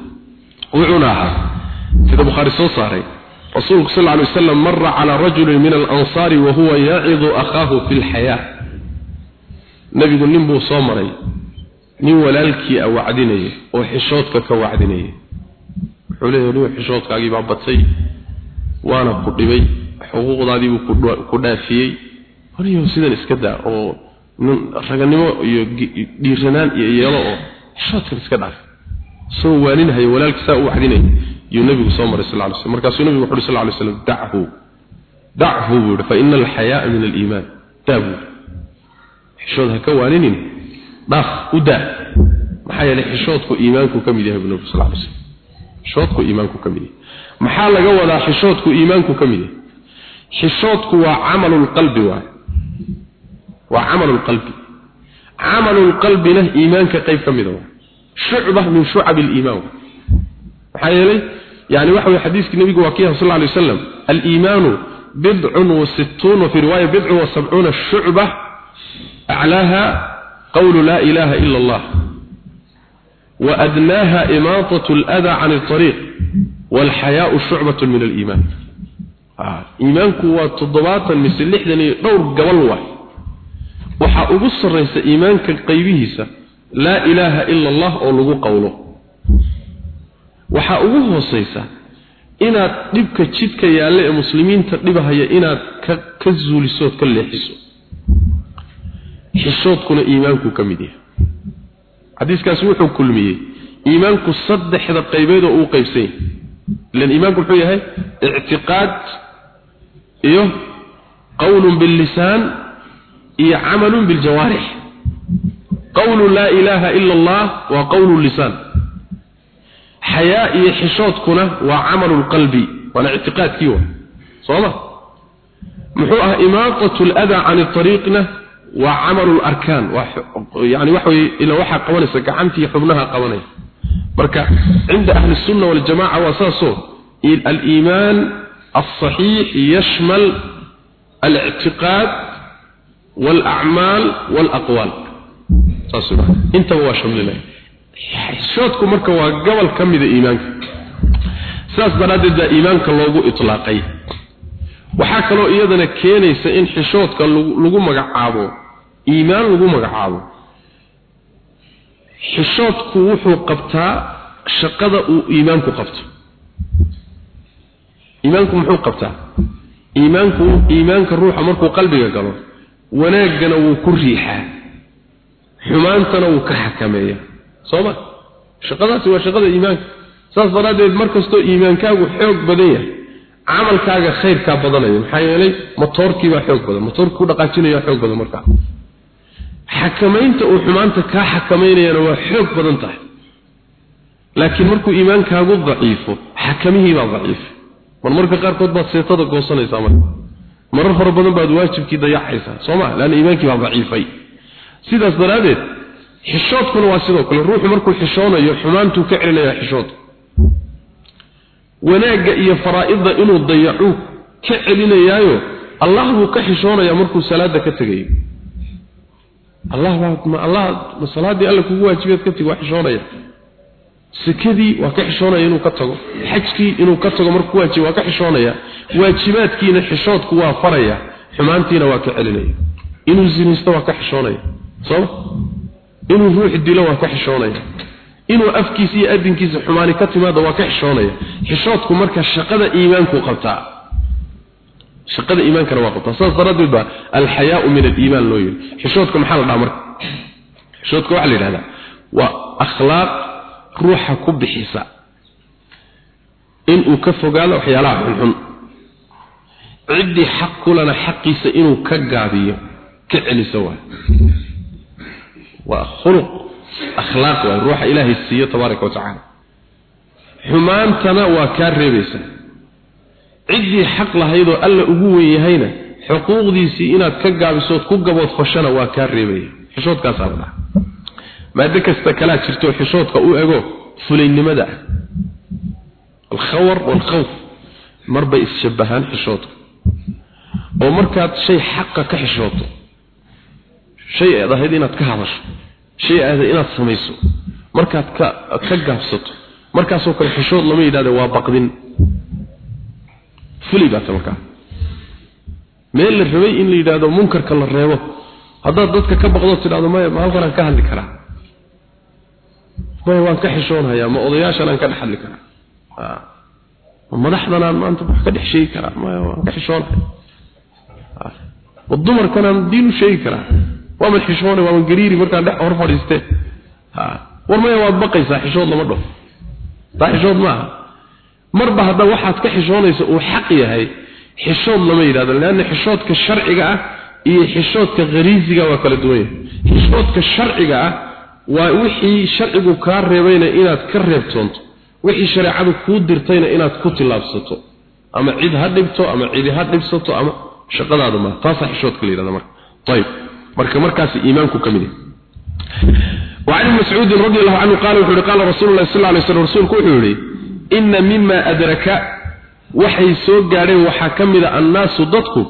A: وعناها sida bukhaari soo saaray rasuulku sal ly wasalam mara calaa rajulin min alansaari wa huwa yacidu akhaahu fi lxayaa nebigu nin buu soo maray nin walaalkii a wacdinaya oo xishoodka ka wacdinaya wuxuu leeyahy nin xishoodkaagii baa batay waana ku dhibay xuquuqdaadii buu ku dhaafiyey. Walayahu sidan iska daa oo raganimo iyo dhiiranaan iyo yeelo oo xishoodkan iska dhaaf. Soo waaninhaya walaalkii saa u wacdinaya yuu nabigu soo maray sal lay sl markaasuu nabigu wuxu uri sal lay slam dachu dachu buu yihi fa ina min aliimaan daa buu yidhi. Xishood ha ka waaninin. Dhaaf u daa. Maxaa yeelay xishoodku iimaanku ka mid yahay buu nabigu sal lay slam xishoodku iimaanku ka mid yahay. Maxaa laga wadaa xishoodku iimaanku ka mid yahay? Xishoodku waa camalu lqalbi waay. Waa camalu lqalbi camalu lqalbina iimaanka qayb ka mida waay. Shucba min shucab liimaan maxaa yeelay يعني وحوي حديث النبي وكيه صلى الله عليه وسلم الإيمان بضع وستون وفي رواية بضع وسبعون الشعبة أعلاها قول لا إله إلا الله وأدناها إماطة الأذى عن الطريق والحياء شعبة من الإيمان آه. إيمانك وتضباطا مثل لحدني دور قبل واحد وحا أبص الرئيس إيمانك القيبه لا إله إلا الله أو لغو قوله waxaa ugu hooseysa inaad dhibka jidka yaalla ee muslimiinta dhibahaya inaad ka ka zuulisood ka leexiso. Xishoodkuna iimaanku ka mid yahay. Xadiiskaasi wuxuu kulmiyey iimaanku saddexda qaybeed oo uu qaybsan yahay. Ilan iimaanku wuxuu yahay ictiqaad iyo qowlun billisaan iyo camalun biljawaarix. Qowlu laa ilaaha ila allah waa qowlu lisaan حياء يحشوتكنا وعمل القلب وانا اعتقاد كيوه صوما محوها إماطة الأذى عن الطريقنا وعمل الأركان وح... يعني وحوي إلى وحى قوانيس كعنتي حبنها قوانيس بركة عند أهل السنة والجماعة واساسه الإيمان الصحيح يشمل الاعتقاد والأعمال والأقوال صاسبا انت هو شملنا xishoodku marka waa gobol ka mida iimaanka. Sidaas daraaddeed baa iimaanka loogu itlaaqay. Waxaa kaloo iyadana keenaysa in xishoodka lagu magacaabo iimaan lagu magacaabo. Xishoodku wuxuu qabtaa shaqada uu iimaanku qabto. Iimaanku muxuu qabtaa? Iimaanku iimaanka ruuxa markuu qalbiga galo wanaaggana wuu ku riixaa. Xumaantana wuu ka xakameeyaa sooma shaqadaasi waa shaqada iimaanka. Saas daraaddeed mar kastoo iimaankaagu xoog badan yahay camalkaaga khayrkaa badanaya maxaa yeelay motoorkiibaa xoog badan. Motoorkii ku dhaqaajinaya xoog badan markaa. Xakamaynta uu xumaanta kaa xakamaynayana waa xoog badan tahay. Laakiin markuu iimaankaagu daciifo xakamihiibaa daciifa. Mar marka qaarkood baad seetada goosanaysaa marka. Marar fara badan baad waajibkii dayacaysaa. Soo ma? Laanna iimaankii baa daciifay. Sidaas daraaddeed xishoodkuna waa sidoo kale ruuxu markuu xishoonayo xumaantuu ka celinayaa xishood. Wanaagga iyo faraa'idda inuu dayacuu ka celinayaayo allah buu ka xishoonayaa markuu salaada ka tegayo allah baa allah salaadii alla kugu waajibeed ka tegi waa xishoonaya. Sekadii waa ka xishoonaya inuu ka tago. Xajkii inuu ka tago markuu waajib waa ka xishoonaya. Waajibaadkiina xishoodku waa faraya xumaantiina waa ka celinaya. Inuu zinaysto waa ka xishoonaya. Soo inuu ruux dilo waa ka xishoonaya. Inuu afkiisa iyo adinkiisa xumaani ka timaado waa ka xishoonaya. Xishoodku marka shaqada iimaanku qabtaa shaqada iimaankana waa qabtaa saas daraaddeed baa alxayaau min aliimaan loo yiri. Xishoodka maxaa la dhaha marka? Xishoodka waxaa la yidhahdaa waa akhlaaq ruuxa ku bixisa. Inuu ka fogaado waxyaalaha xunxun. Ciddii xaq kulana xaqiisa inuu ka gaabiyo ka celiso waa khuluq akhlaaq waay ruuxa ilaahay siiyo tabaaraka wa tacaala. Xumaantana waa kaa reebaysa. Ciddii xaq lahaydoo alla ugu wen yahayna xuquuqdiisii inaad ka gaabisood ku gaboodfashana waa kaa reebaya xishoodkaasaa la dhaha maado kasta kalaa jirto xishoodka u ego fulaynimada ah. Alkhawar waalkhawf marbay isshabbahaan xishoodka oo markaad shay aad ahayd inaad ka hadasho shay aad inaad samayso markaad ka ka gaabsato markaasoo kale xishood lama yidhahda waa baqdin. Fulay baata markaa meel la rabay in la yidhaahdo munkarka la reebo. Haddaad dadka ka baqdo tidhahdo maya ma halkan aan ka hadli karaa? Maya waan ka xishoonayaa ma odayaashan aan ka dhex hadli karaa. Ma maanta wax ka dhex sheegi karaa? Maya waan ka xishoonaya ma diin u sheegi karaa waaman xishoonay waaman gariiri markaan dhex hor fadhiistee war maya waad baqaysaa xishood lama dhaho taa xishood maaha. Marba hadda waxaad ka xishoonaysa uu xaq yahay xishood lama yidhahdo leanna xishoodka sharciga ah iyo xishoodka khariisiga waa kala duwan yahay. Xishoodka sharciga ah waa wixii sharcigu kaa reebayna inaad ka reebtoonto wixii shareecadu kuu dirtayna inaad ku tillaabsato ama cid ha dhibto ama cidi ha dhibsato ama shaqadaada ma taasaa xishoodka la yidhahda marka. Ayib marka markaas iimaanku ka mid yahay. Ibn mas'ud radiyallahu anhu qaal wuxuu qaal rasuulullaahi sallallahu alayhi wasallam rasuulku wuxuu yiri inna mimma adraka waxay soo gaadheen waxa kamida ah annaasu dadku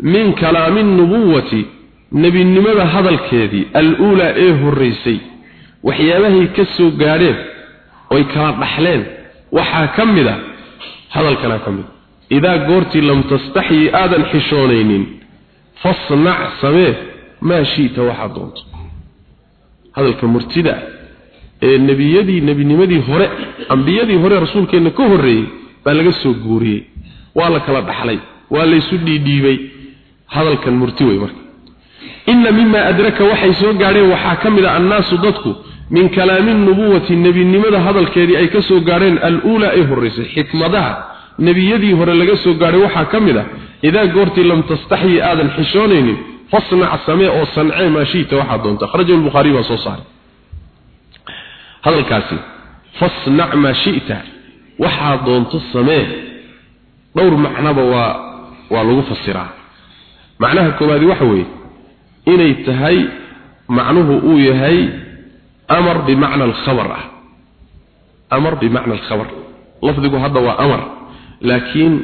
A: min kalaami nubuwati nabinimada hadalkeedii al-ula ee horeysay waxyaabahay ka soo gaadheen oy kala dhaxleen waxaa ka mid a hadalkana ka mid ah. idaa goortii lam tastaxyi aadan xishoonaynin fasnac samee maa shiita waxaa doonto. Hadalka murtida ee nebiyadii nebinimadii hore ambiyadii hore rasuulkeenna ka horreeyey baa laga soo guuriyey. Waa la kala dhaxlay waa laysu dhidhiibay hadalkan murti wey marka. Ina mima adraka waxay soo gaadheen waxaa ka mid a annaasu dadku min kalaami nubuwati nebinimada hadalkeedii ay ka soo gaadheen al-uulaa ay horraysay xikmadaha nebiyadii hore laga soo gaaray waxaa ka mid ah idaa goortii lam tastaxyi aadan xishoonaynin fasnac samee oo sancee maa shiita waxaad doonta. Kharajahu lbukhaari baa soo saaray. Hadalkaasi fasnac maa shi'ta waxaad doonto samee. Dhowr macnaba waa waa lagu fasiraa macnaha koowaadi waxa weeye inay tahay macnuhu uu yahay amar bimacna alkhabar ah. Amar bimacna alkhabar. Lafdigu hadda waa amar laakiin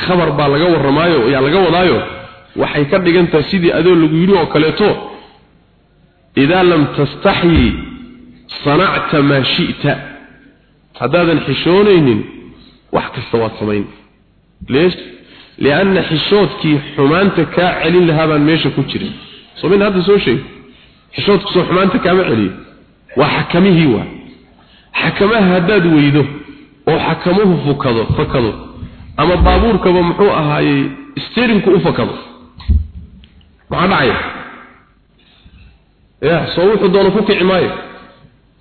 A: khabar baa laga warramaayo yaa laga wadaayo waxay ka dhigantahay sidii adoo lagu yidhi oo kaleeto idaa lam tastaxyi sanacta maa shi'ta. Haddaadan xishoonaynin wax kasta waad samayn. Lianna xishoodkii xumaanta kaa celin lahaa baan meesha ku jirin soo min hadda soo sheeg. Xishoodku soo xumaanta kaama celiyo. Waa xakamihii waa. Xakamaha haddaad weydo oo xakamuhu fukado fakado ama baabuurkaba muxuu ahaayey steerinku u fakado maxaa dhacaya ya soo wuxuu doono ku kici maayo.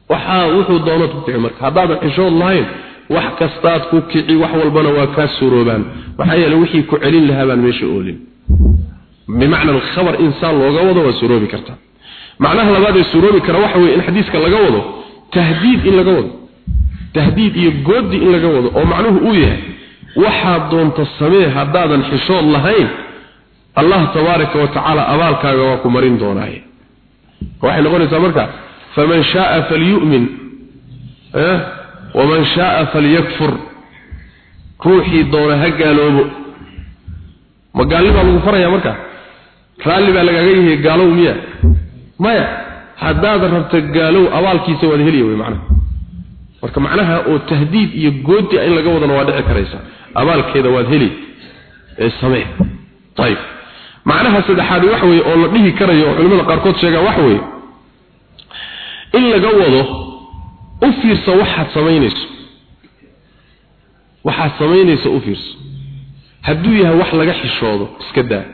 A: Waxaa wuxuu doono ku kici marka. Haddaadan xishood lahayn wax kastaad ku kici wax walbana waa kaa suroobaan maxaa yeele wixii ku celin lahaa baan meesha oolin. Bimacna alkhabar insaan looga wado waa suroobi kartaa macnaha labaad ee suroobi kara waxa weeye in xadiiska laga wado tahdiid in laga wado. Tahdiid iyo goodi in laga wado oo macnuhu uu yahay waxaad doonta samee haddaadan xishood lahayn allah tabaaraka wa tacaala abaalkaaga waa ku marin doonaaye waxay noqonaysaa marka faman shaaa falyu'min waman shaaa falyakfur ruuxii doona ha gaaloobo. Ma gaalli baa lagu faraya marka? Raalli baa lagaaga yahay gaalow miya? Maya haddaad rabta gaalow abaalkiisa waad heliya wey macnaha. Marka macnaha oo tahdiid iyo goodi in laga wadana waa dhici karaysa. Abaalkeeda waad heli. Ee samee. Ayib macnaha saddexaad waxa weeye oo la dhihi karayo oo culimada qaarkood sheegaan waxa weeye in laga wado u fiirso waxaad samaynayso. Waxaad samaynayso u fiirso. Hadduu yahay wax laga xishoodo iska daa.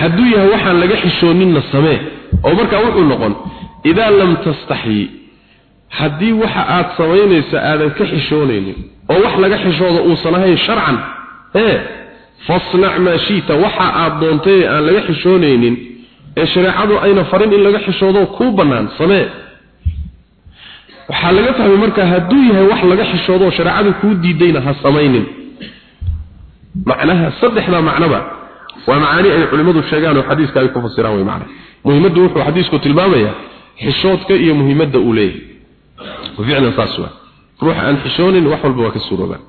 A: Hadduu yahay waxaan laga xishooninna samee oo markaa wuxuu noqon idaa lam tastaxyi haddii waxa aad samaynayso aadan ka xishoonaynin oo wax laga xishoodo uusan ahayn sharcan ee fasnac maa shiita waxa aad doontay ee aan laga xishoonaynin ee shareecadu ayna farin in laga xishoodo kuu bannaan samee. Waxaa laga fahmay markaa hadduu yahay wax laga xishoodo oo shareecadu kuu diidayna ha samaynin. Macnaha saddexdaa macnaba waa macaani ay culimmadu sheegaan oo xadiiska ay ku fasiraan way macna muhiimaddu wuxuu xadiisku tilmaamayaa xishoodka iyo muhiimadda uu leeyahay. Ficlan saas waa. Ruuxa aan xishoonin wax walba waa ka suuroobaan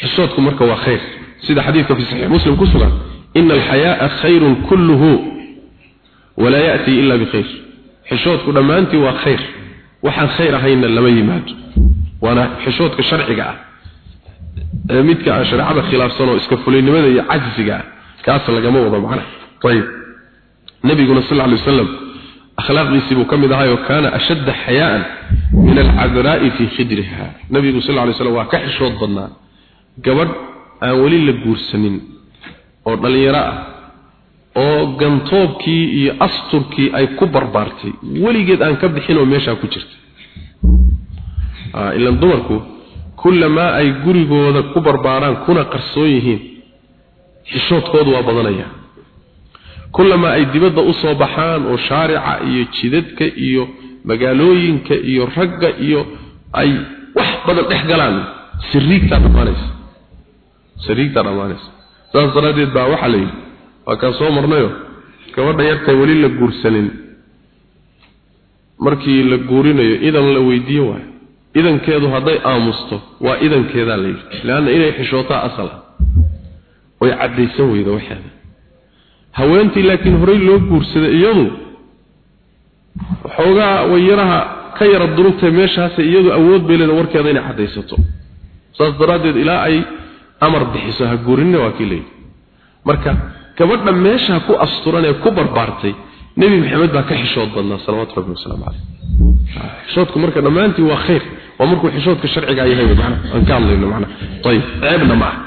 A: xishoodku marka waa khayr sida xadiidka fi saxiix muslim ku sugan ina alxayaaa khayrun kulluhu walaa ya'tii ila bikhayr xishoodku dhammaantii waa khayr. Waxaan khayr ahaynna lama yimaado. Waana xishoodka sharciga ah. Midka aan shareecada khilaafsan oo iska fulinimada iyo cajsiga ah kaas lagama wado macnaha ayib nabiguna sal lla alay wasalam akhlaaqdiisii buu ka mid ahaayoo kaana ashadda xayaa'an min alcadraa'i fii khidriha. Nabigu sal lla lay slam waa ka xishood badnaa. Gabadh aan weli la guursanin oo dhallinyaro ah oo gantoobkii iyo asturkii ay ku barbaartay weligeed aan ka bixin oo meeshaa ku jirta ilan dumarku kullamaa ay gurigooda ku barbaaraan kuna qarsoon yihiin xishoodkoodu waa badanaya. Kullamaa ay dibadda u soo baxaan oo shaarica iyo jidadka iyo magaalooyinka iyo ragga iyo ay wax badan dhex galaan siriigtaa dhammaanaysa siriigtaa dhammaanaysa saas daraaddeed baa waxaa la yidhi waa kaan soo marnayo gabadha yartay weli la guursanin. Markii la guurinayo idan la weydiiyo waayo. Idankeedu hadday aamusto waa idankeedaa la yidhi. Leanna inay xishootaa asal ah. Oy caddaysan weyda waxeeda haweentii laakiin horey loo guursaday iyadu waxoogaa wayaraha ka yara durugtay meeshaas iyadu awood bay leeda warkeeda inay caddaysato. Saas daraaddeed ilaa ay amar bixiso ha guurinna waa kii leeyihi marka gabadha meeshaa ku asturan ee ku barbaartay nebi maxamed baa ka xishood badnaa salawaatu rabbi wasalaamu caleyh xishoodku marka dhammaantii waa khayr waa markuu xishoodka sharcigaa yahay macna aan ka hadlayno macna ayib ceebna ma aha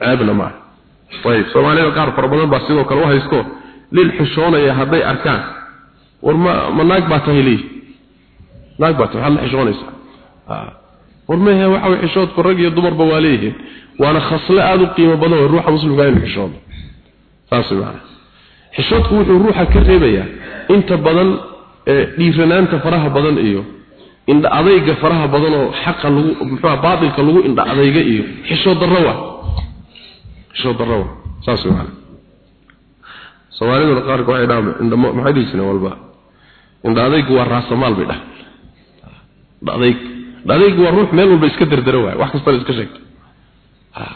A: ceebna ma ayib soomaalida qaar fara badan baa sidoo kale u haysto lil xishoonaya hadday arkaan. War ma ma naag baa tahay leeyihi naag baa tahay waxaad la xishoonaysaa war mehe waxa way xishoodku rag iyo dumarba waa leeyihiin? Waana khasle aada u qiimo badan oo ruuxa muslimka inuu xishoodo saas macna xishoodku wuxuu ruuxa ka reebayaa inta badan dhiiranaanta faraha badan iyo indha adayga faraha badan oo xaqa lagu muxuu baatilka lagu indha adayga iyo xishood darro waa. Xishood darro waa. Saas macna soomaaliduna qaarka waxay dhahaan indha maxay jireen walba? Indha adaygu waa raasamaal bay dhahan indha adayg indha adaygu waa ruux meel walba iska dardaro waay wax kastana iska sheegto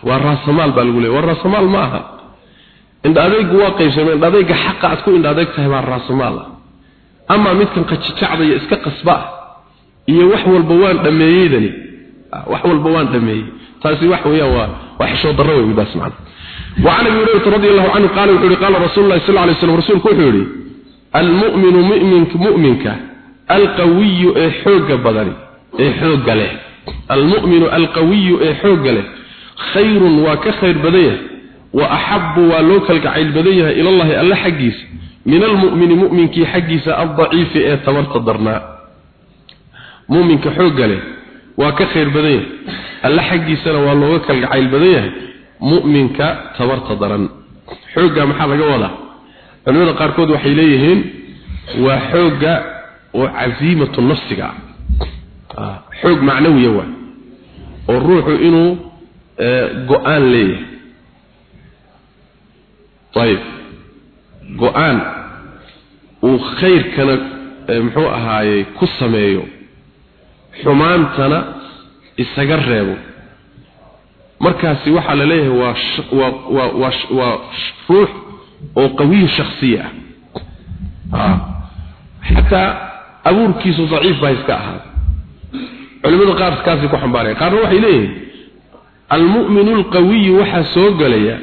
A: waa raasamaal baa lagu leeyahy waa raasamaal ma aha indha adaygu waa qaybsameen indha adayga xaqa aad ku indha adayg tahay baa raasamaal ah ama midkan qajijacda iyo iska qasba ah iyo wax walba waan dhameeyeydani wax walba waan dhameeyey taasi wax weeyaan waa waa xishood darro wey midaas macna وعن ابي هريره رضي الله عنه قال وحوري قال رسول الله صلى الله عليه وسلم رسولك وحوري المؤمن مؤمنك مؤمنك alqawiyu ee xooga badani ee xooga leh. Almu'minu alqawiyu ee xooga leh. Khayrun waa ka khayr badan yahay. Wa axabu waa loo kalgacayl badan yahay ilallahi alla xaggiisa. Min almu'mini mu'minkii xaggiisa addaciifi ee tabarta darnaa. Mu'minka xooga leh waa ka khayr badan yahay. Alla waa looga kalgacayl badan yahay. Mu'minka tabarta daran. Xoogga maxaa laga wadaa? Culimada qaarkood waxay leeyihiin waa xoogga oo casiimatu nafsiga ah xoog macnawiya waa oo ruuxu inuu go'aan leeyahay. Ayib. Go'aan uu khayrkana muxuu ahaayey ku sameeyo. Xumaantana isaga reebo. Markaasi waxaa la leeyahay waa waa waa waa ruux oo qawiy shakhsiya ah. Xataa abuurkiisu daciif baa iska ahaa culimada qaar kaasi ku xambaaraya qaarna waxay leeyihiin almu'minu alqawiyu waxaa soo gelaya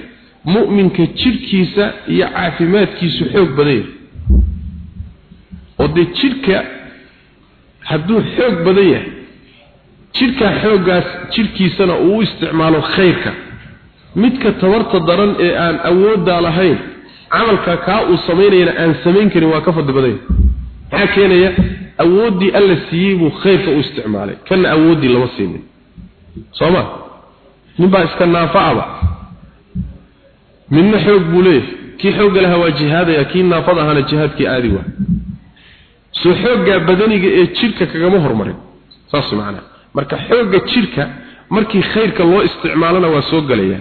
A: mu'minka jidhkiisa iyo caafimaadkiisu xoog badan yahay oo dee jidhka hadduu xoog badan yahay jidhkaa xooggaas jidhkiisana uu u isticmaalo khayrka. Midka tabarta daran ee aan awooddaa lahayn camalka kaa uu samaynayana aan samayn karin waa ka fadli badan yahay maxaa keenaya awooddii alla siiyey buu khayrka u isticmaalay. Kana awooddii lama siinin. Soo ma ninbaa iska naafacaba midna xoog buu leeyahay. Kii xoogga lahaa waa jihaadaya kii naafad ahaana jihaadkii aadi waa. Soo xooggaa badaniga ee jidhka kagama hormarin. Saas macnaa. Marka xoogga jidhka markii khayrka loo isticmaalona waa soo gelaya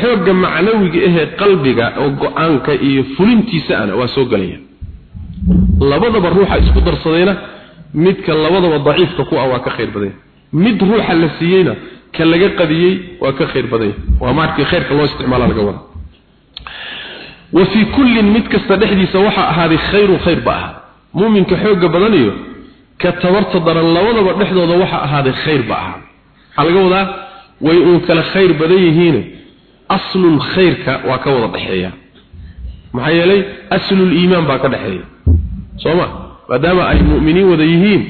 A: xoogga macnawiga ahee qalbiga oo go'aanka iyo fulintiisa ana waa soo gelaya labadaba ruuxa isku darsadayna midka labadaba daciifka ku ah waa ka khayr badan mid ruuxa la siiyeyna ka laga qadiyey waa ka khayr badan waa markii khayrka loo isticmaala laga wada. Wa fi kullin mid kasta dhexdiisa waxa ahaaday khayru khayr ba ahaa muuminka xooga badan iyo ka tabarta daran labadaba dhexdooda waxa ahaaday khayr ba ahaa waxaa laga wadaa way uun kala khayr badan yihiin aslul khayrka waa ka wada dhexeeya. Maxaa yeelay aslul iimaan baa ka dhexeeya sooma maadaama ay mu'miniin wada yihiin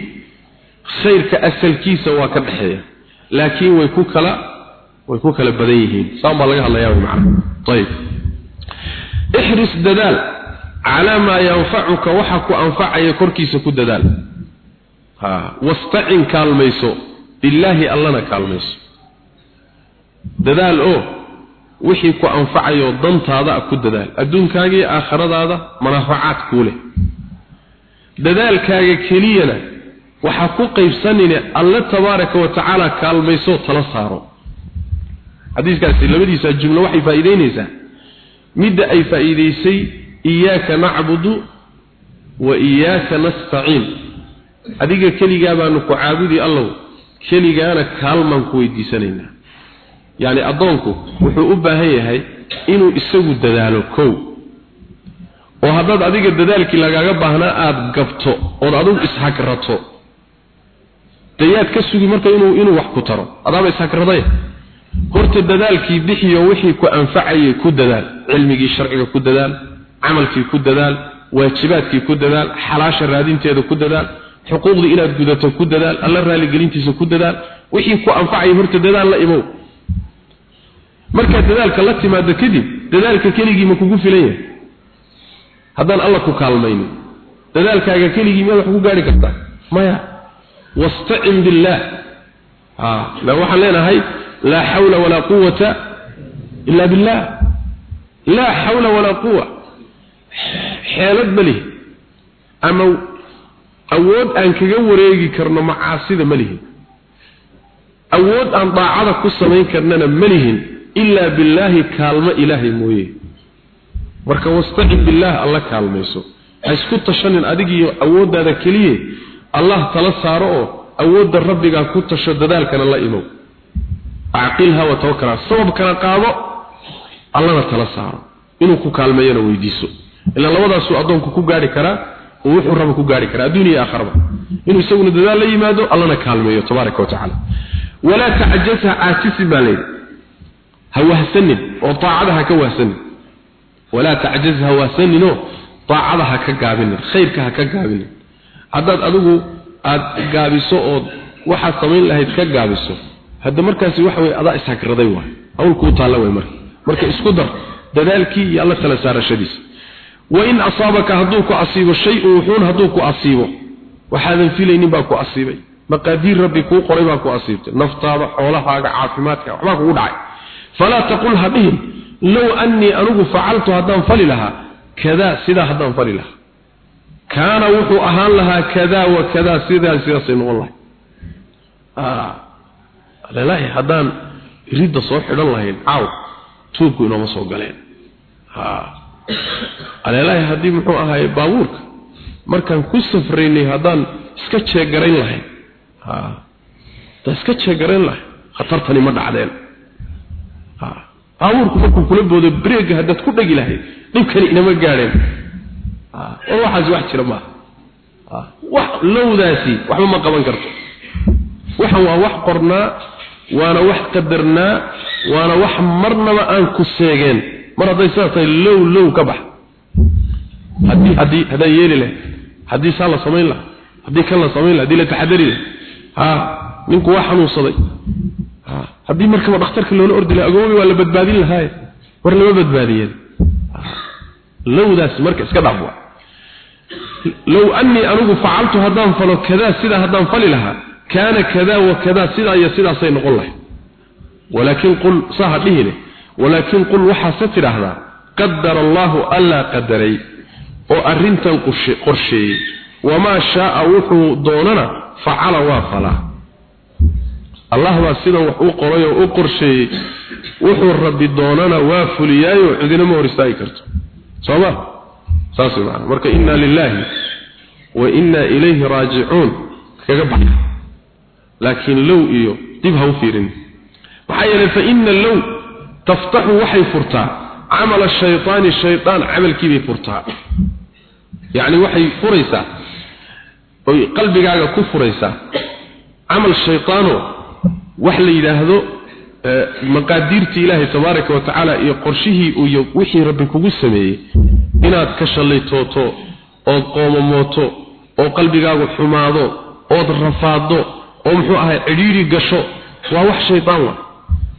A: khayrka asalkiisa waa ka dhexeeya. Laakiin way ku kala way ku kala badan yihiin. Saan baa laga hadlayaa macna. Ayib ihris dadaal ala ma yanfa'uka waxa ku anfacaya korkiisa ku dadaal. Ha wasta'in kalmayso billahi allana kalmayso dadaal oo wixii ku anfacayo dantaada ku dadaal. Adduunkaaga iyo aakhiradaada manaafacaad ku leh dadaalkaaga keliyana waxa ku qaybsanine alla tabaaraka wa tacaala kaalmayso tala saaro. Hadiiskaasi labadiisa jumlo waxay faa'iideynaysaa midda ay faa'iideysay iyaaka nacbudu wa iyaaka nastaciin. Adiga keligaa baanu ku caabudi allow keligaana kaalmaan ku weydiisanaynaa. Yacni addoonku wuxuu u baahan yahay inuu isagu dadaalo kow oo haddaad adiga dadaalkii lagaaga baahnaa aada gabto ood adigu ishagrato dayaad ka sugi marka inuu inuu wax ku taro. Adaaba ishagraday horta dadaalkii bixiyo wixii ku anfacayay ku dadaal. Cilmigii sharciga ku dadaal camalkii ku dadaal waajibaadkii ku dadaal xalaasha raadinteeda ku dadaal xuquuqdii inaad gudato ku dadaal alla raaligelintiisa ku dadaal. Wixii ku anfacayay horta dadaal la imow. Markaad dadaalka la timaado kadib dadaalka keligii ma kugu filan yahay haddaan alla ku kaalmaynin. Dadaalkaaga keligii miyaad wax ku gaari kartaa? Maya. Wastacin billaah la waxaan leenahay laa xawla walaa quwata ila billah. Laa xawla walaa quwa xeelad ma lihi ama awood aan kaga wareegi karno macaasida ma lihin. Awood aan daacada ku samayn karnana ma lihin. Ilaa billaahi kaalmo ilaahay mooye marka wastacin billaah alla kaalmayso. Ha isku tashanin adigiiyo awooddaada keliye allah tala saaro oo awoodda rabbigaa ku tasho dadaalkana la imow acqilha wa sababkana qaado allana tala saaro. Inuu ku kaalmeeyana weydiiso. Ilaa labadaasuu addoonku ku gaari karaa oo wuxuu raba ku gaari karaa adduuniya iyo inuu isaguna dadaal la yimaado allana kaalmeeyo tabaaraka wa tacaala. Walaa tacjazha caajisi baa layidhi ha wahsanin oo daacada ha ka wahsanin walaa tacjaz ha wahsaninoo daacada ha ka gaabinin khayrka ha ka gaabinin. Haddaad adigu aad gaabiso ood waxaad samayn lahayd ka gaabiso hadda markaasi waxa weye adaa ishagraday waay hawl kuu taalla way marka. Marka isku dar dadaalkii iyo alla tala saarashadiisa wain asaabaka hadduu ku asiibo shay-un wuxuun hadduu ku asiibo. Waxaadan filaynin baa ku asiibay. Maqaadiir rabbi kuu qoray baa ku asiibtay. Naftaada xoolahaaga caafimaadka waxbaa kugu dhacay. Falaa taqul ha dhihin low annii anigu facaltu haddaan fali lahaa kadaa sidaa haddaan fali lahaa. Kaana wuxuu ahaan lahaa kadaa wa kadaa sidaa sidaasay noqon lahay alalahi haddaan ridda soo xidhan lahayn caaw tuubku inooma soo galeen. Alalahi haddii muxuu ahaay baabuurka markaan ku safraynay haddaan iska jeegarayn lahayn. Haddaan iska jeegarayn lahayn khatartani dhacdeen baabuurku markuu kula boodo breega haddaad ku dhegi lahayd dhibkani inama gaadheen. War waxaasi wax jira maaha. Wax lowdaasi waxba ma qaban karto. Waxan waa wax qornaa waana wax qadarnaa waana wax marnaba aan ku seegeen. Mar hadday sidaas tahay low low ka bax. Haddii haddii haddaan yeeli lahay haddii saa la samayn laha haddii kan la samayn laha haddii la taxadari lahay ha ninku waa xanuunsaday haddii markaba dhakhtarka loola ordi laha agoobi waa la badbaadin lahaaye war lama badbaadiyeen. Lowdaas marka iska dhaaf low annii anigu facaltu haddaan falo kadaa sidaa haddaan fali lahaa kaana kadaa wa kadaa sidaa iyo sidaasay noqon lahay walaakin qul saha dhihine walaakin qul waxaase tidhaahdaa qadara allaahu allaa qadaray oo arrintan qorsheeyey. Wamaa shaaa wuxuu doonana facala waa falaa allah baa sidan wax u qoray oo u qorsheeyey. Wuxuu rabbi doonana waa fuliyaayo cidina ma hor istaagi karto. Sooma? Saas macana marka inna lillahi wa inna ilayhi raajicuun. Kaga baxa laakiin low iyo dib ha u fiirin. Maxaa yeelay fa inna low taftaxu waxay furtaa. Shaytaani shaydaan camalkiibay furtaa. Yacni waxay furaysaa. Oy qalbigaaga ku furaysaa. Camal shaytaano wax la yidhaahdo maqaadiirtii ilaahay tabaaraka wa tacaala iyo qorshihii iyo wixii rabbi kugu sameeyey inaad ka shallaytooto ood qoomamooto oo qalbigaagu xumaado ood rafaado oo muxuu ahay cidhiiri gasho waa wax shaydaan wa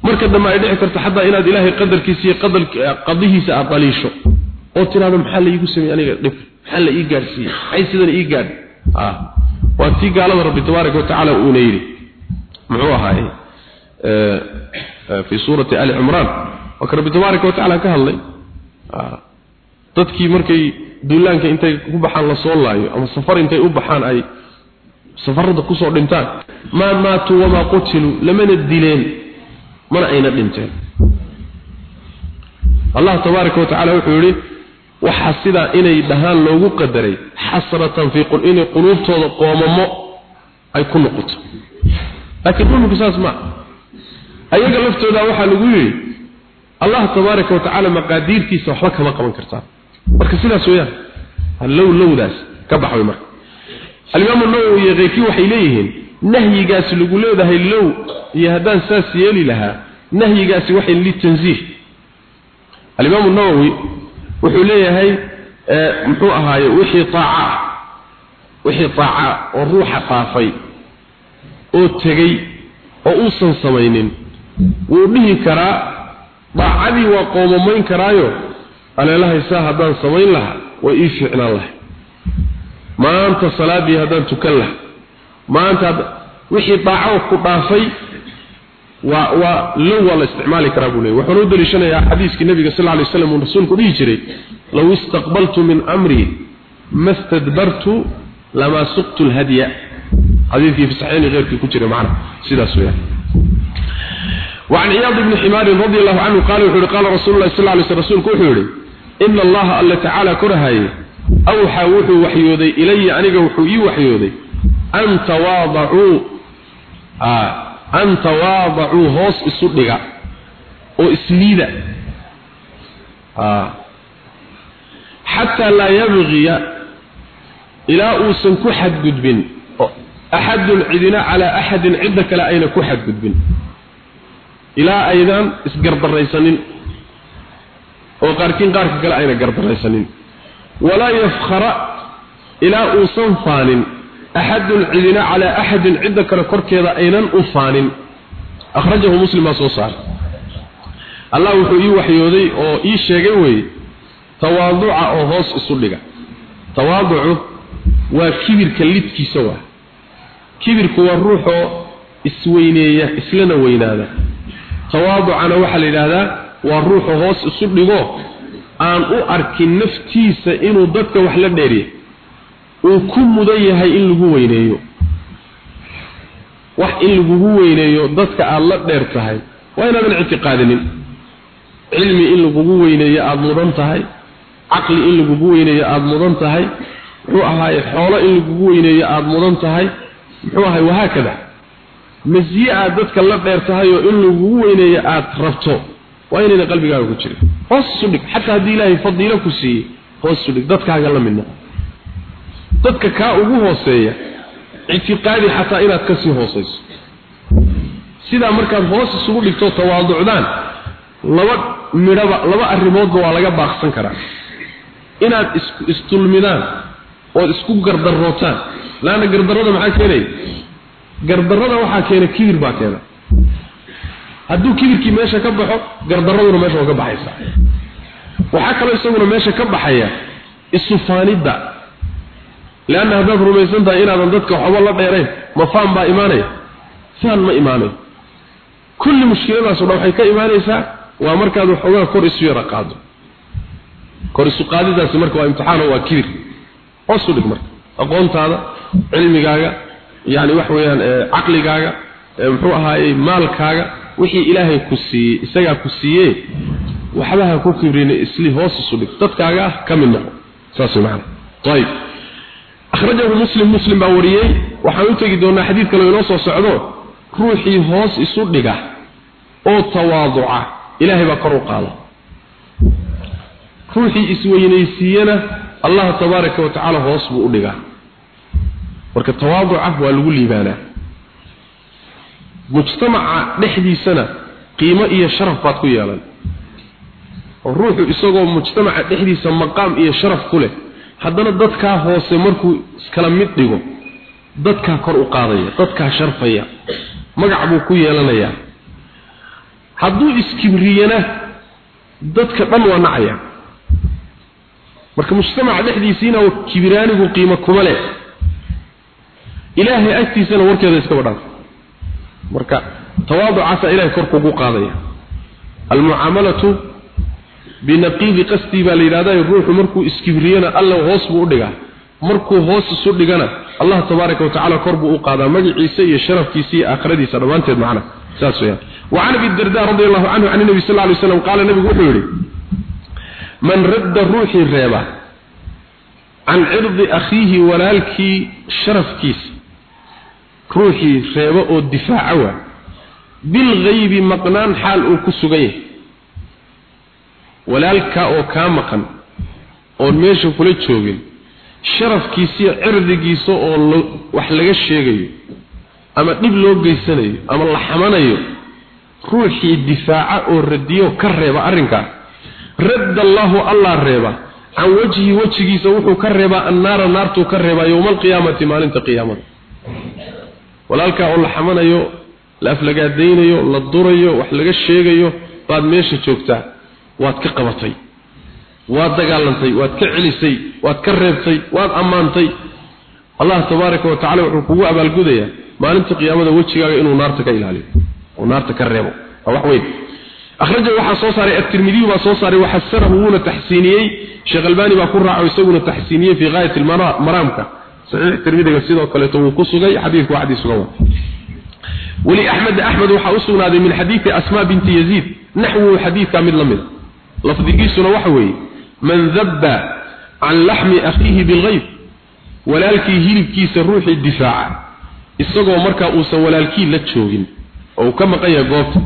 A: marka dambe ay dhici karto xataa inaad ilaahay qadarkiisa iyo qadar qadihiisa aad daliisho oo tiraahdo maxaa la iigu sameeyey aniga? Dhib maxaa la ii gaadhsiiyey? Maxay sidan ii gaadh. Waa tii gaalada rabbi tabaaraka wa tacaala uuna yidhi muxuu ahaay fi suurati ali cimraan waa rabbi tabaaraka wa tacala ka hadlay. Dadkii markay duulaanka intay ku baxaan la soo laayo ama safar intay u baxaan ay safarada ku soo dhintaan maa maatuu wamaa qutiluu lamana dileen mana ayna dhinteen. Allah tabaaraka wa tacala wuxuu yidhi waxaa sidaa inay dhahaan loogu qadaray xasratan fii inay quluubtooda qoomamo ay ku noqoto laakiin dhulku saas ma ayaga laftooda waxaa lagu yidhi allah tabaaraka wa tacaala maqaadiirtiisa waxba kama qaban kartaa. Marka sidaas weeyaan low lowdaas ka baxway marka. Alimaamu nawowi iyo keyrkii waxay leeyihiin nahyigaasi lagu leedahay low iyo haddaan saas yeeli lahaa nahyigaasi waxay litanziih alimaamu nawowi wuxuu leeyahay muxuu ahaaye wixii taaca wixii taaca oo ruuxa dhaafay oo tegey oo uusan samaynin. Wuu dhihi karaa daacadii waa qoomamayn karaayo aleelahay saa haddaan samayn lahaa way ii fiicnaan lahay. Maanta salaadii haddaan tukan lahaa. Maanta wixii daaco ku dhaafay waa waa low waa la isticmaali karaa buu leeyay wuxuuna u daliishanayaa xadiiskii nabiga sal alay wasallam uu rasuulku dhihi jiray low istaqbaltu min amri ma stadbartu lama suqtu lhadya xadiiskii fi saxiixni keyrkii ku jira macna sidaas weeyaan وعن عياض بن حمار رضي الله عنه قال وحوري قال رسول الله صلى الله عليه وسلم رسولك وحوري إن الله الله تعالى كرهي أوحى وحو وحيودي إلي أنك وحوي وحيودي أن تواضعوا آه أن تواضعوا هوس الصدقة وإسليدة آه حتى لا يبغي إلى أوسن كحد قدبين axadun cidina calaa axadin cidda kale ayna ku xadgudbin ilaa aydan isgardaraysanin oo qaarkiin qaarka kale ayna gardaraysanin walaa yafkhara ilaa uusan faanin axadun cidina calaa axadin cidda kale korkeeda aynan u faanin akhrajahu muslim baa soo saaray allah wuxuu ii waxyooday oo ii sheegay weeye tawaaduca oo hoos isu dhiga tawaaducu waa kibirka lidkiisa waa kibirku waa ruuxoo isweyneeya islana weynaada. Tawaaducana waxaa la yidhaahdaa waa ruuxu hoos isu dhigo aan u arkin naftiisa inuu dadka wax la dheeriya uu ku mudan yahay in lagu weyneeyo. Wax in lagugu weyneeyo dadka aada la dheer tahay. Waa inaadan ictiqaadinin. Cilmi in lagugu weyneeyo aada mudan tahay. Caqli in lagugu weyneeyo aada mudan tahay. Muxuu ahaaye xoolo in lagugu weyneeyo aada mudan tahay muxuu ahay wahaakada masiye aad dadka la dheer tahay oo in lagugu weyneeyo aada rabto waa inayna qalbigaaga ku jirin hoos isu dhig xataa haddii ilaahay fadiilo ku siiyey hoos isu dhig dadkaaga la midna dadka kaa ugu hooseeya ictiqaadi xataa inaad ka sii hoosayso sidaa markaad hoos isugu dhigto tawaaducdaan laba midhaba laba arrimoodba waa laga baaqsan karaa inaad is isdulmidaan ood isku gardarootaan laanna gardarrada maxaa keenaya gardarrada waxaa keena kibir baa keena hadduu kibirkii meesha ka baxo gardarraduna meesha waa ka baxaysa waxaa kaloo isaguna meesha ka baxaya isufaanidda. Leanna haddaad rumaysan tahay inaadan dadka waxba la dheerayn ma faan baa imaanaya? Faan ma imaanayo kulli mushkiladaaso dhan waxay ka imaanaysaa waa markaad waxoogaa kor isu yara qaado kor isu qaadidaasi marka waa imtixaano waa kibir. Hoos u dhig marka aqoontaada cilmigaaga yani wax weeyaan caqligaaga muxuu ahaayey maalkaaga wixii ilaahay ku siiyey isagaa ku siiyee waxba ha ku kibrin isli hoos isu dhig dadkaaga ah ka mid noqo saas macana ayib akhrajahu muslim muslim baa wariyey waxaan u tegi doonaa xadiid kale inoo soo socdo ruuxii hoos isu dhiga oo tawaaduca ilaahay baa kor u qaada. Ruuxii isweynaysiiyana allah tabaaraka wa tacaala hoos buu u dhigaa marka tawaaduca waa lagu liibaanaa. Mujtamaca dhexdiisana qiimo iyo sharaf baad ku yeelan. Oo ruuxu isagoo mujtamaca dhexdiisa maqaam iyo sharaf ku leh haddana dadkaa hoose markuu iskala mid dhigo dadkaa kor u qaadaya dadkaa sharfaya magac buu ku yeelanayaa. Hadduu iskibriyana dadka dhan waa nacaya. Marka mujtamaca dhexdiisiina kibiraanigu qiimo kuma leh ilaahay agtiisana warkeeda iskaba dhaaf marka tawaaducaasa ilahay kor kugu qaadaya almucaamalatu binaqiidi qasdi baa la yidhahdaa ruuxu markuu iskibriyana alla hoos buu u dhigaa markuu hoos isu dhigana allah tabaaraka wa tacaala kor buu u qaadaa magaciisa iyo sharafkiisa iyo aakhiradiisa dhammaanteed macna saas weyaan وعن ابي الدرداء رضي الله عنه عن النبي صلى الله عليه وسلم قال النبي وحوري من رد روحي الريبة عن عرض أخيه ولالكي شرف كيس ruuxii reebo oo difaaco waa bilghaybi maqnaan xaal uu ku sugan yahay walaalkaa oo kaa maqan oon meesha kula joogin sharafkiisiiyo cirdigiisa oo wax laga sheegayo ama dhib loo geysanayo ama la xamanayo ruuxii difaaca oo radiyo ka reeba arrinkaa radda allaahu allah reeba can wajhi wejigiisa wuxuu ka reebaa annaara naartuu ka reebaa yowma alqiyaamati maalinta qiyaamada walaalkaa oo la xamanayo la aflagaadaynayo la durayo wax laga sheegayo baad meesha joogtaa waad ka qabatay waad dagaalantay waad ka celisay waad ka reebtay waad ammaantay. Allah tabaaraka wa tacala wuxuu kugu abaalgudayaa maalinta qiyaamada wejigaaga inuu naarta ka ilaaliyo oo naarta ka reebo. Wax weyn. Akhraja waxaa soo saaray at-tirmidhi soo saaray waxasanahu wuuna taxsiiniyey. Sheekh albani baa ku raaco isaguna taxsiiniyey fi gaayat al-maraamka saxiix tirmidhiga sidoo kale uu ku sugay xadiidku waa xadiis sugan. Wali ahmad ahmad waxa u sugnaaday min xadiisi asma binti yazid naxwu xadiidka mid la mid lafdigiisuna waxa weeye man dabba can laxmi akhiihi bilghayb walaalkii hilibkiisa ruuxii difaaca isagoo markaa uusan walaalkii la joogin oo uu ka maqan yahay goobta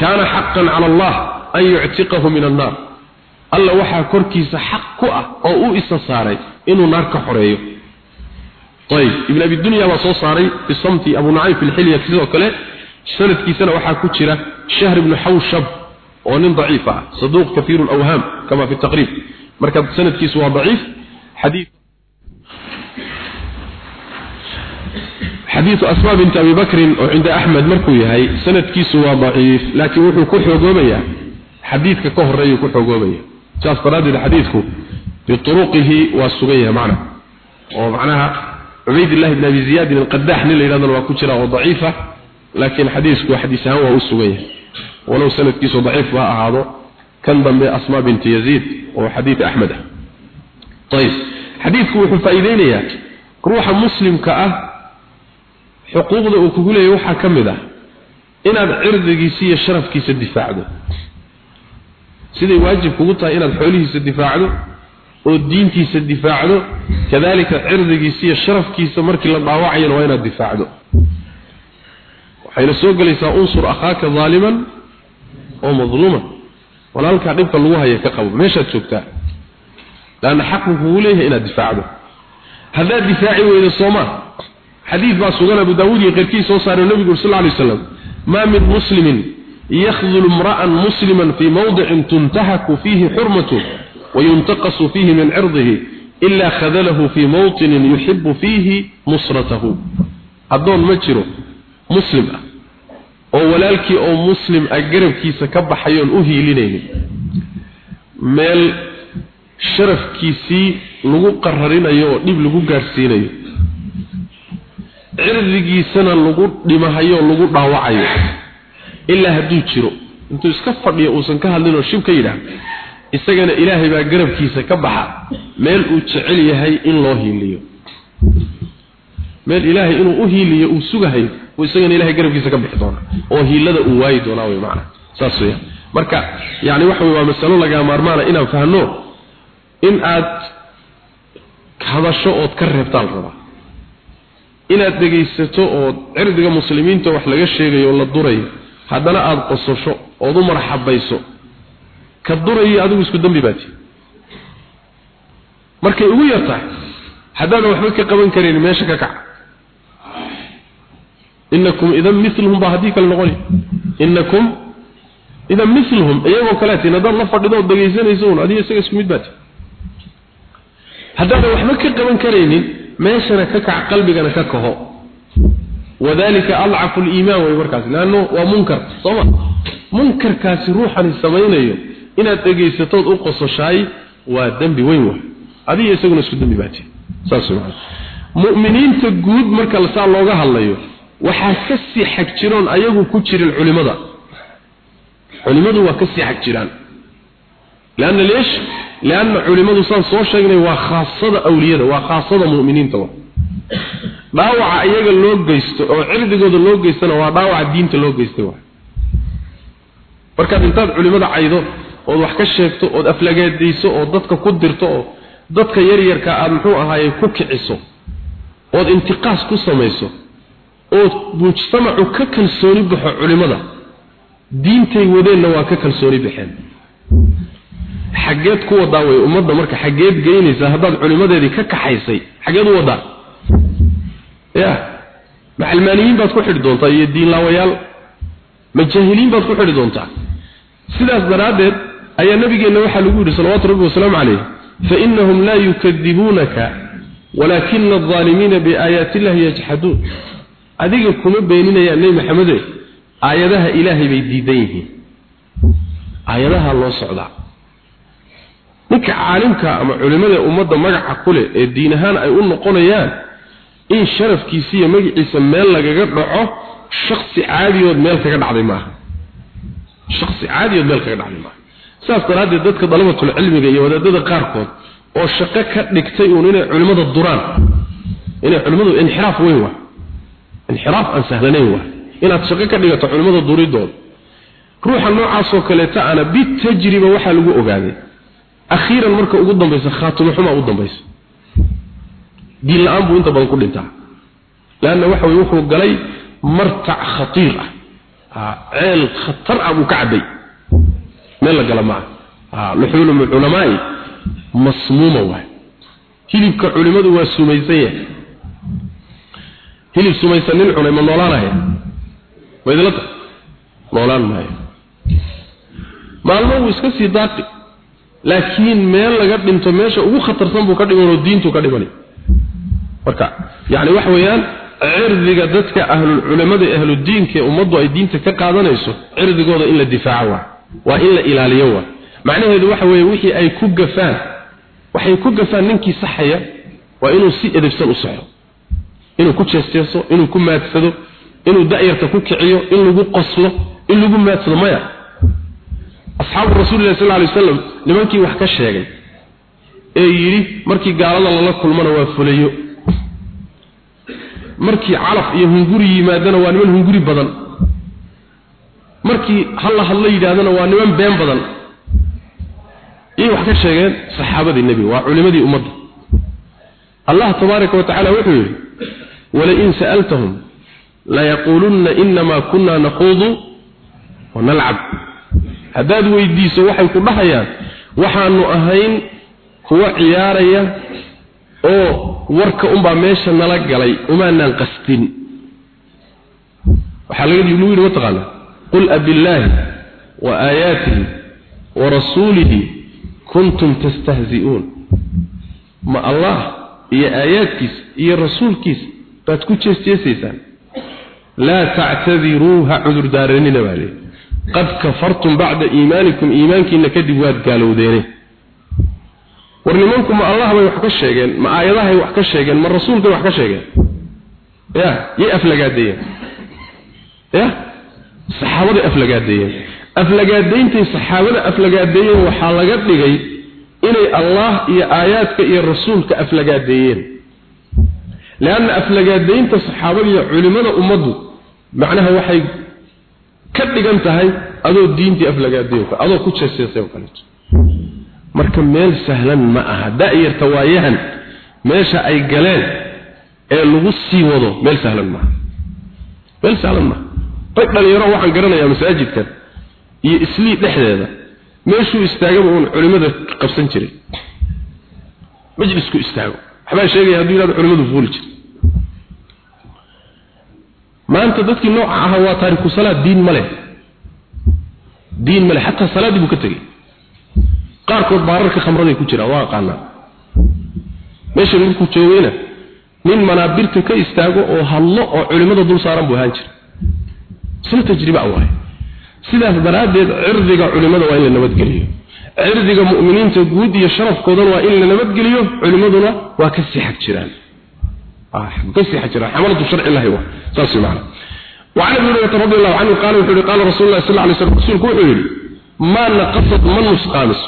A: kaana xaqan cala allah an yuctiqahu min annaar. Alla waxaa korkiisa xaq ku ah oo u isa inuu naar ka xoreeyo ayib ibn abi dunya baa soo saaray bisamti abu nucaym fi lxilya sidoo kale sanadkiisana waxaa ku jira shahr ibnu xawshab oo nin daciif ah saduuq kathiir alawham kama fi taqrib marka sanadkiisu waa daciif xadiid xadiidu asmaa binti abi bakrin oo cinda axmed markuu yahay sanadkiisu waa daciif laakiin wuxuu ku xoogoobayaa xadiidka ka horeeyuu ku xoogoobaya saas daraaddeed xadiidku bituruqihi waa sugan yahay macna. Oo macnaha cubaydillahi bn abi ziyaadin alqadaax nin la yidhahdana waa ku jira oo daciifa laakiin xadiisku xadiis ahaan waa u sugan yahay. Walow sanadkiisu daciif ba ahaado kan dambe asmaa binti yaziid oo xadiid axmed ah. Ayib xadiidku wuxuu faa'iideynayaa ruuxa muslimka ah xuquuqda uu kugu leeyahy waxaa ka mid ah inaad cirdigiisa iyo sharafkiisa difaacdo. Siday waajib kugu tahay inaad xoolihiisa difaacdo oo diintiisa difaacdo kadalika cirdigiisa iyo sharafkiisa markii la dhaawacayana waa inaad difaacdo. Waxayna soo gelaysaa unsur akhaaka zaaliman oo madluuman. Walaalkaa dhibka lagu haya ka qabo meeshaad joogtaa. Laanna xaqu kugu leeyahay inaad difaacdo. Haddaad difaaci weydo soomaa xadiid baa sugan abu daawuud iyo qeyrkiis soo saaray nabigu sal alay wasalam maa min muslimin yakhdulu imra'an musliman fii mawdicin tuntahaku fiihi xurmatu min cirdihi ilaa khadalahu fii mawtinin yuxibu fiihi nusratahu addoon ma jiro muslim ah oo walaalkii oo muslim ah garabkiisa ka baxayoon u hiilinaynin meel sharafkiisii lagu qararinayo oo dhib lagu gaadhsiinayo cirdigiisana lagu dhimahayo oo lagu dhaawacayo ilaa hadduu jiro intuu iska fadhiyo uusan ka hadlin oo shib ka yidhaah isagana ilaahay baa garabkiisa ka baxa meel uu jecel yahay in loo hiiliyo. Meel ilaahay inuu u hiiliyo uu sugahayo uu isagana ilaahay garabkiisa ka bixi doona oo hiilada uu waayi doonaa wey macana saas weya marka yani waxa waa masalo lagaa maarmaana inaan fahno in aad hadasho ood ka reebtaan rabaa inaad dhegaysato ood cirdiga muslimiinta wax laga sheegayo oo la durayo haddana aada qosasho ood u marxabayso ka durayo adigu isku dambi baati markay ugu yartahay haddaadan waxba ka qaban karin meesha ka kaca. Inakum idan miluhum baa haddii kale noqoni. Inakum idan miluhum iyagoo kaleetiin haddaad la fadhido ood dhegaysanayso un adiga isaga isku mid baati haddaadan waxba ka qaban karaynin meeshana ka kac qalbigana ka kaho wadalika adcafu liimaan way markaas leanno waa munkar sooma munkarkaasi ruuxani samaynayo inaad dhegaysatood u qososhaay waa dembi weyn wa adiga isaguna isku dembi baati saas mu'miniinta guud marka saa looga hadlayo waxaa ka sii xag jiroon ayagu ku jirin culimada. Culimadu waa ka sii xag jiraan. Leanna leesh leanna culimadu saan soo sheegnay waa khaasada awliyada waa khaasada mu'miniinta wa. Dhaawaca iyaga loo geysto oo cirdigooda loo geystana waa dhaawaca diinta loo geystay wa. Markaad intaad culimada caydo ood wax ka sheegto ood aflagaadayso oo dadka ku dirto oo dadka yaryarka aad muxuu ahaaye ku kiciso ood intiqaas ku samayso oo mujtamacu ka kalsooni baxo culimada diintay wadeenna waa ka kalsooni baxeen. Xaggeed ku wadaa way ummadda marka xaggeed geynaysaa haddaad culimadeedii ka kaxaysay xaggeed u wadaa ya macalmaaniyiin baad ku xidhi doontaa iyo diinlaawayaal majaahiliin baad ku xidhi doontaa. Sidaas daraaddeed ayaa nabigeenna waxaa lagu yidhi salawaatu rabbi wasalaamu calayh fa innahum laa yukadibuunaka walaakina aldaalimiina biaayaati illahi yajxaduun. Adiga kuma beeninayaan nebi maxamede aayadaha ilaahay bay diidan yihiin. Aayadaha loo socdaa. Ninka caalimka ama culimada ummadda magaca ku leh ee diin ahaan ay u noqonayaan in sharafkiisa iyo magaciisa meel lagaga dhaco shaksi caadiyood meel kaga dhacday maaha. Shaksi caadiyood meel kaga dhacday maaha saas daraaddeed dadka dalabatul cilmiga iyo wadaadada qaarkood oo shaqo ka dhigtay uun inay culimmada duraan inay culimmadu inxiraaf weyn waa inxiraaf aan sahlanayn waa inaad shaqo ka dhigato culimmada duridooda ruuxa noocaasoo kaleeta ana bitajriba waxaa lagu ogaaday akhiiran marka ugu dambaysa khaatimo xumaa u dambaysa. Diin la'aan buu inta badan ku dhintaa. Leanna waxa weye wuxuu galay martac khatiir ah. Ceel khatar ah buu ka cabbay meel la gala maaha luxuulum culamaai masmuuma waay hilibka culimadu waa sumaysan yahay. Hilib sumaysan nin cunay ma noolaanaya ma idinla tahay noolaan maayo. Maalmo wuu iska sii daaqi laakiin meel laga dhinto meesha ugu khatarsan buu ka dhimanoo diintu ka dhimani. Marka yani waxa weeyaan cirdiga dadka ahlul culimada ahlul diinka ummaddu ay diinta ka qaadanayso cirdigooda in la difaaco waa waa in la ilaaliyo waa macnaheedu waxa weeye wixii ay ku gafaan waxay ku gafaan ninkii saxaya waa inuu si edebsan u saxo. Inuu ku jeesteeso inuu ku maadsado inuu da'yarta ku kiciyo in lagu qoslo in lagu maadsado maya. Asxaabu rasuulillahi sallallahu alayhi wasallam nimankii wax ka sheegay ee yidhi markii gaalada lala kulmana waa fulayo markii calaf iyo hunguri yimaadana waa niman hunguri badan markii halla hadla yidhaahdana waa niman been badan. Iyay wax ka sheegeen saxaabadii nebiga waa culimadii ummadda. Allah tabaaraka wa tacaala wuxuu yidhi walain sa'altahum layaquulunna inamaa kunna nakhuudu wanalcab haddaad weydiiso waxay ku dhahayaan waxaanu ahayn kuwa ciyaaraya oo warka unbaa meesha nala galay umaanaan qastin waxaa laga yidhi mataqaana qul abillaahi wa aayaatihi wa rasuulihi kuntum tastahzi'uun ma allah iyo aayaadkiisa iyo rasuulkiisa baad ku jeesjeesaysaan. Laa tactadiruu ha cudurdaaranina baa leeyi qad kafartum bacda iimaanikum iimaankiina kadib waad gaalowdeene. War nimanku ma allah bay wax ka sheegeen ma aayadahay wax ka sheegeen ma rasuulkay wax ka sheegeen yay aflagaadeeyeen aflagaadayntay saxaabada aflagaadeeyeen waxaa laga dhigay inay allah iyo aayaadka iyo rasuulka aflagaadeeyeen leanna aflagaadaynta saxaabada iyo culimmada ummaddu macnaha waxay ka dhigan tahay adoo diintii aflagaadeeyo adoo ku jeeseesay oo kaleeto. Marka meel sahlan ma aha da'yarta waayahan meesha ay galeen ee lagu sii wado meel sahlan maaha meel sahlan maaha rag dhalinyaro waxaan garanayaa masaajidkan iyo islii dhexdeeda. Meeshuu istaagaba uun culimmada qabsan jiray. Majlisku istaago. Waxbaa sheegaya hadduu yidhahdo culimmadu fuuli jira maanta dadkii nooca ahaa waa taariku salaad diin ma leh. Diin ma leh. Xataa salaaddii buu ka tegey. Qaarkood baararka khamraday ku jiraan waa aqaanaa. Meesha markuu joogayna nin manaabirta ka istaago oo hadlo oo culimmada dul saaran buu ahaan jira isla tajriba waaye sidaas daraaddeed cirdiga culimmada waa in la nabadgeliyo cirdiga mu'miniinta guud iyo sharafkoodana waa in la nabadgeliyo culimmaduna waa ka sii xag jiraan ka sii xag jiraan xamalatu sharci lahi waa saas macna وعن ابن هريرة رضي الله عنه قال وحده قال رسول الله صلى الله عليه وسلم رسول كوحده ما نقصت من نسقامس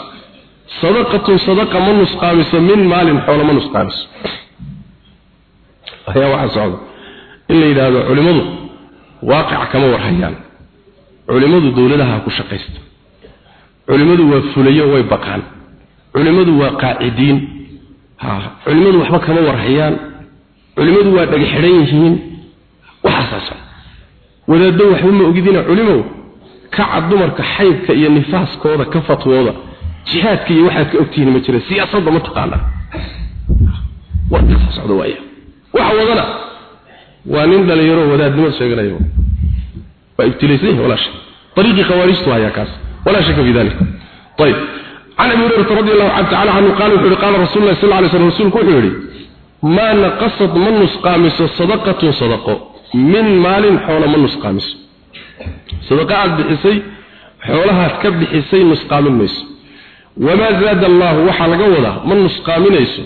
A: صدقة صدقة من نسقامس من مال حول من نسقامس هي واحد صعود إلا إذا هذا علمه waaqic kama warhayaan. Culimadu dawladaha ku shaqeysta culimadu waa fulayo way baqaan. Culimadu waa qaacidiin. Ha culimadu waxba kama warhayaan. Culimadu waa dhagax xidhan yihiin. Waxaas wadaado waxba ma ogidina culimo. Ka cad dumarka xaybka iyo nifaaskooda ka fatwooda jihaadka iyo waxaad ka ogtihiin ma jira. Siyaasadda ma taqaanaa. Waxa wadana waa nin dhalinyaro wadaadnimo sheeganayo waa ibtilaysan yahay walaasha طريق خوارجته هيا كاس ولا شك في ذلك طيب عن ابي هريره رضي الله عنه تعالى عنه قال قال رسول الله صلى الله عليه وسلم رسول كحوري ما نقصت من نسقامس صدقه صدقه min maalin xoola ma nusqaamiso sadaqa aad bixisay xoolahaad ka bixisay nusqaamin mayso wamaa zaada allaahu waxaa laga wadaa ma nusqaaminayso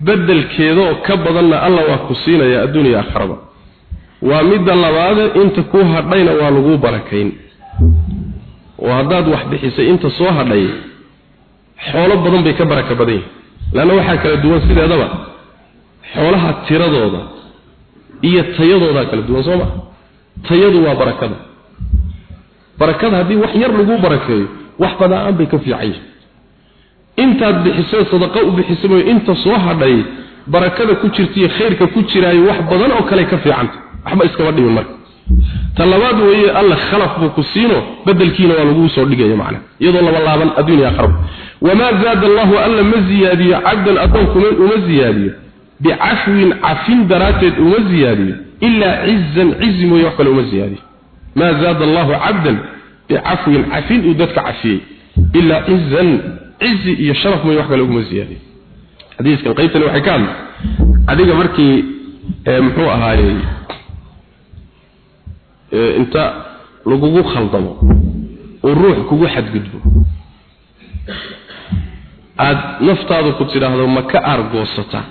A: bedelkeeda ka badanna alla waa ku siinaya adduuniya aakharaba waa midda labaade inta kuu hadhayna waa laguu barakayn. Oo haddaad wax bixisay inta soo hadhay xoolo badan bay ka baraka badan yihiin leanna waxaa kala duwan sideedaba. Xoolaha tiradooda iyo tayadooda kala duwan soo ma? Tayadu waa barakada. Barakada haddii wax yar lagu barakeeyo wax badaan bay ka fiican yihiin intaad bixisay sadaqo u bixisay inta soo hadhay barakada ku jirtay khayrka ku jiray wax badan oo kale ka fiicanta. Waxba iska wadhiin marka. Talabaad weeye alla khalaf buu ku siino bedelkiina waa lagu soo dhigayo macna. Iyadoo laba laaban adduunyo aakhiro wamaa zaada allahu alla ma ziyaadiyo cabdan adoonku uma ziyaadiyo. Bicafwin cafin daraaddeed uma ziyaadiyo ilaa cizan cizi mooye wax kale uma ziyaadiyo. Maa zaada allahu cabdan bicafwin cafin uu dadka cafiyey. Ilaa cizan cizi iyo sharaf mooy wax kale uguma siyaadin xadiiskan qaybtani waxay ka hadla adiga markii muxuu ahaayey inta lagugu khaldamo oo ruux kugu xadgudbo. Aad naftaadu ku tidhaahdo ma ka aargoosataa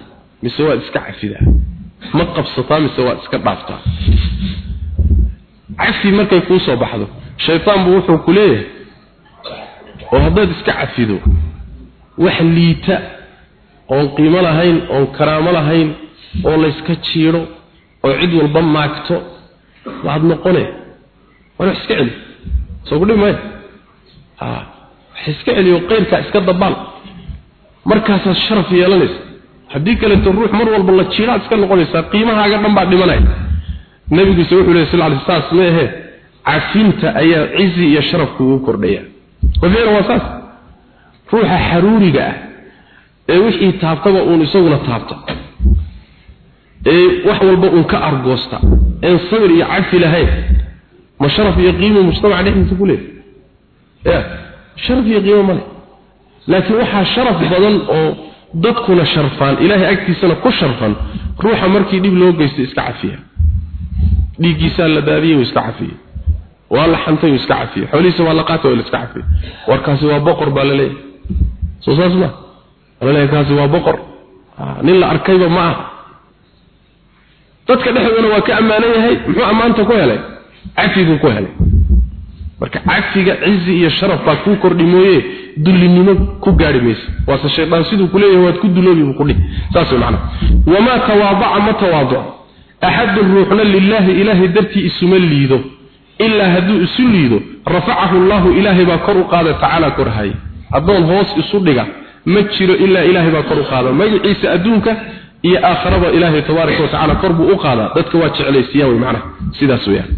A: mise waad iska cafidaa? Ma qabsataa mise waad iska dhaaftaa? Cafi markay kuu soo baxdo shaytaan buu wuxuu ku leeyahay oo haddaad iska cafido wax liita oon qiimo lahayn oon karaamo lahayn oo layska jiidho oo cid walba maagto waad noqone war wax iska celi. Soo ku dhib maya wax iska celiyo qayrkaa iska dabaal markaasaad sharaf yeelanaysa haddii kaleeto ruux mar walba la jiidhaad iska noqonaysaa qiimahaaga dhan baa dhimanaya. Nabiguise wuxuu lehy sal ly saas ma ahe cafinta ayaa cizi iyo sharaf kugu kordhaya waficlan waa saas. Ruuxa xaruuriga ah ee wixii taabtaba uun isaguna taabta. Ee wax walba uun ka argoosta. Een sabir iyo cafi lahayn. Ma sharaf iyo qiimo mujtamaca dhexdiisa ku leeyahy ya sharaf iyo qiimo male laakiin waxaa sharaf badan oo dadkuna sharfaan ilaahay agtiisana ku sharfan ruuxa markii dhib loo geysto iska cafiya. Dhiiggiisaa la daadiyey iska cafiye waa la xantay iska cafiye xoolihiisa waa la qaatay iska cafiye warkaasi waa boqor baa la leeyahay. Soo saas ma walaalahay kaasi waa boqor. Nin la arkayba ma aha. Dadka dhexdoodana waa ka ammaanan yahay muxuu ammaanta ku helay? Cafigu ku helay. Marka cafiga cizi iyo sharaf baa kuu kordhi mooye dullinimo ku gaari maysa. Waase shaydaan siduu ku waad ku duloobi buu ku dhihi. Saas way wamaa tawaadaca ma tawaaduco axadun ruuxna lilaahi ilaahay dartii isuma liido ilaa hadduu isu liido rafacahu allahu ilaahay baa kor u qaada tacaala korhay addoon hoos isu dhiga ma jiro ilaa ilaahay baa kor u qaada magaciisa adduunka iyo aakharaba ilaahay tabaaraka wa tacala kor buu u qaadaa dadka waa jeclaysiyaa wey macnaha sidaas weeyaan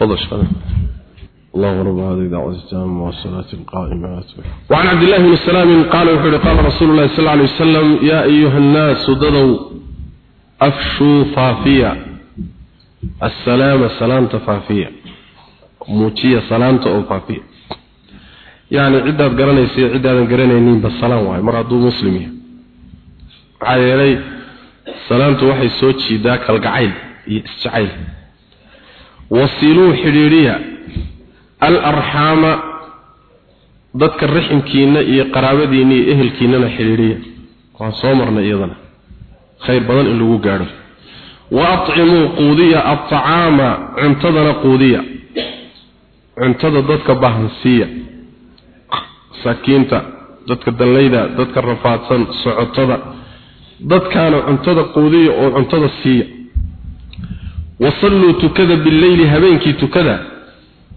A: فضل شكرا الله رب هذه دعوة التامة والصلاة القائمة وعن عبد الله بن السلام قال وحده قال رسول الله صلى الله عليه وسلم يا أيها الناس ددوا أفشوا فافيا السلام سلام فافيا موتية سلام فافيا يعني عدة قرنيسي عدة قرنينين بالسلام وهي مرادو مسلمية عايلي سلامة وحي سوتشي ذاك القعيل يستعيل wasiluu xidhiidhiya alarxaama dadka raximkiinna iyo qaraabadiinna iyo ehelkiinnana xidhiidhiya waan soo marnay iyadana khayr badan in lagu gaadho wa acimuu quudiya altacaama cuntadana quudiya cuntada dadka bahansiiya saakiinta dadka dallayda dadka rafaadsan socotada dadkaana cuntada quudiya oo cuntada siiya wasalluu tukada bileyli habeenkii tukada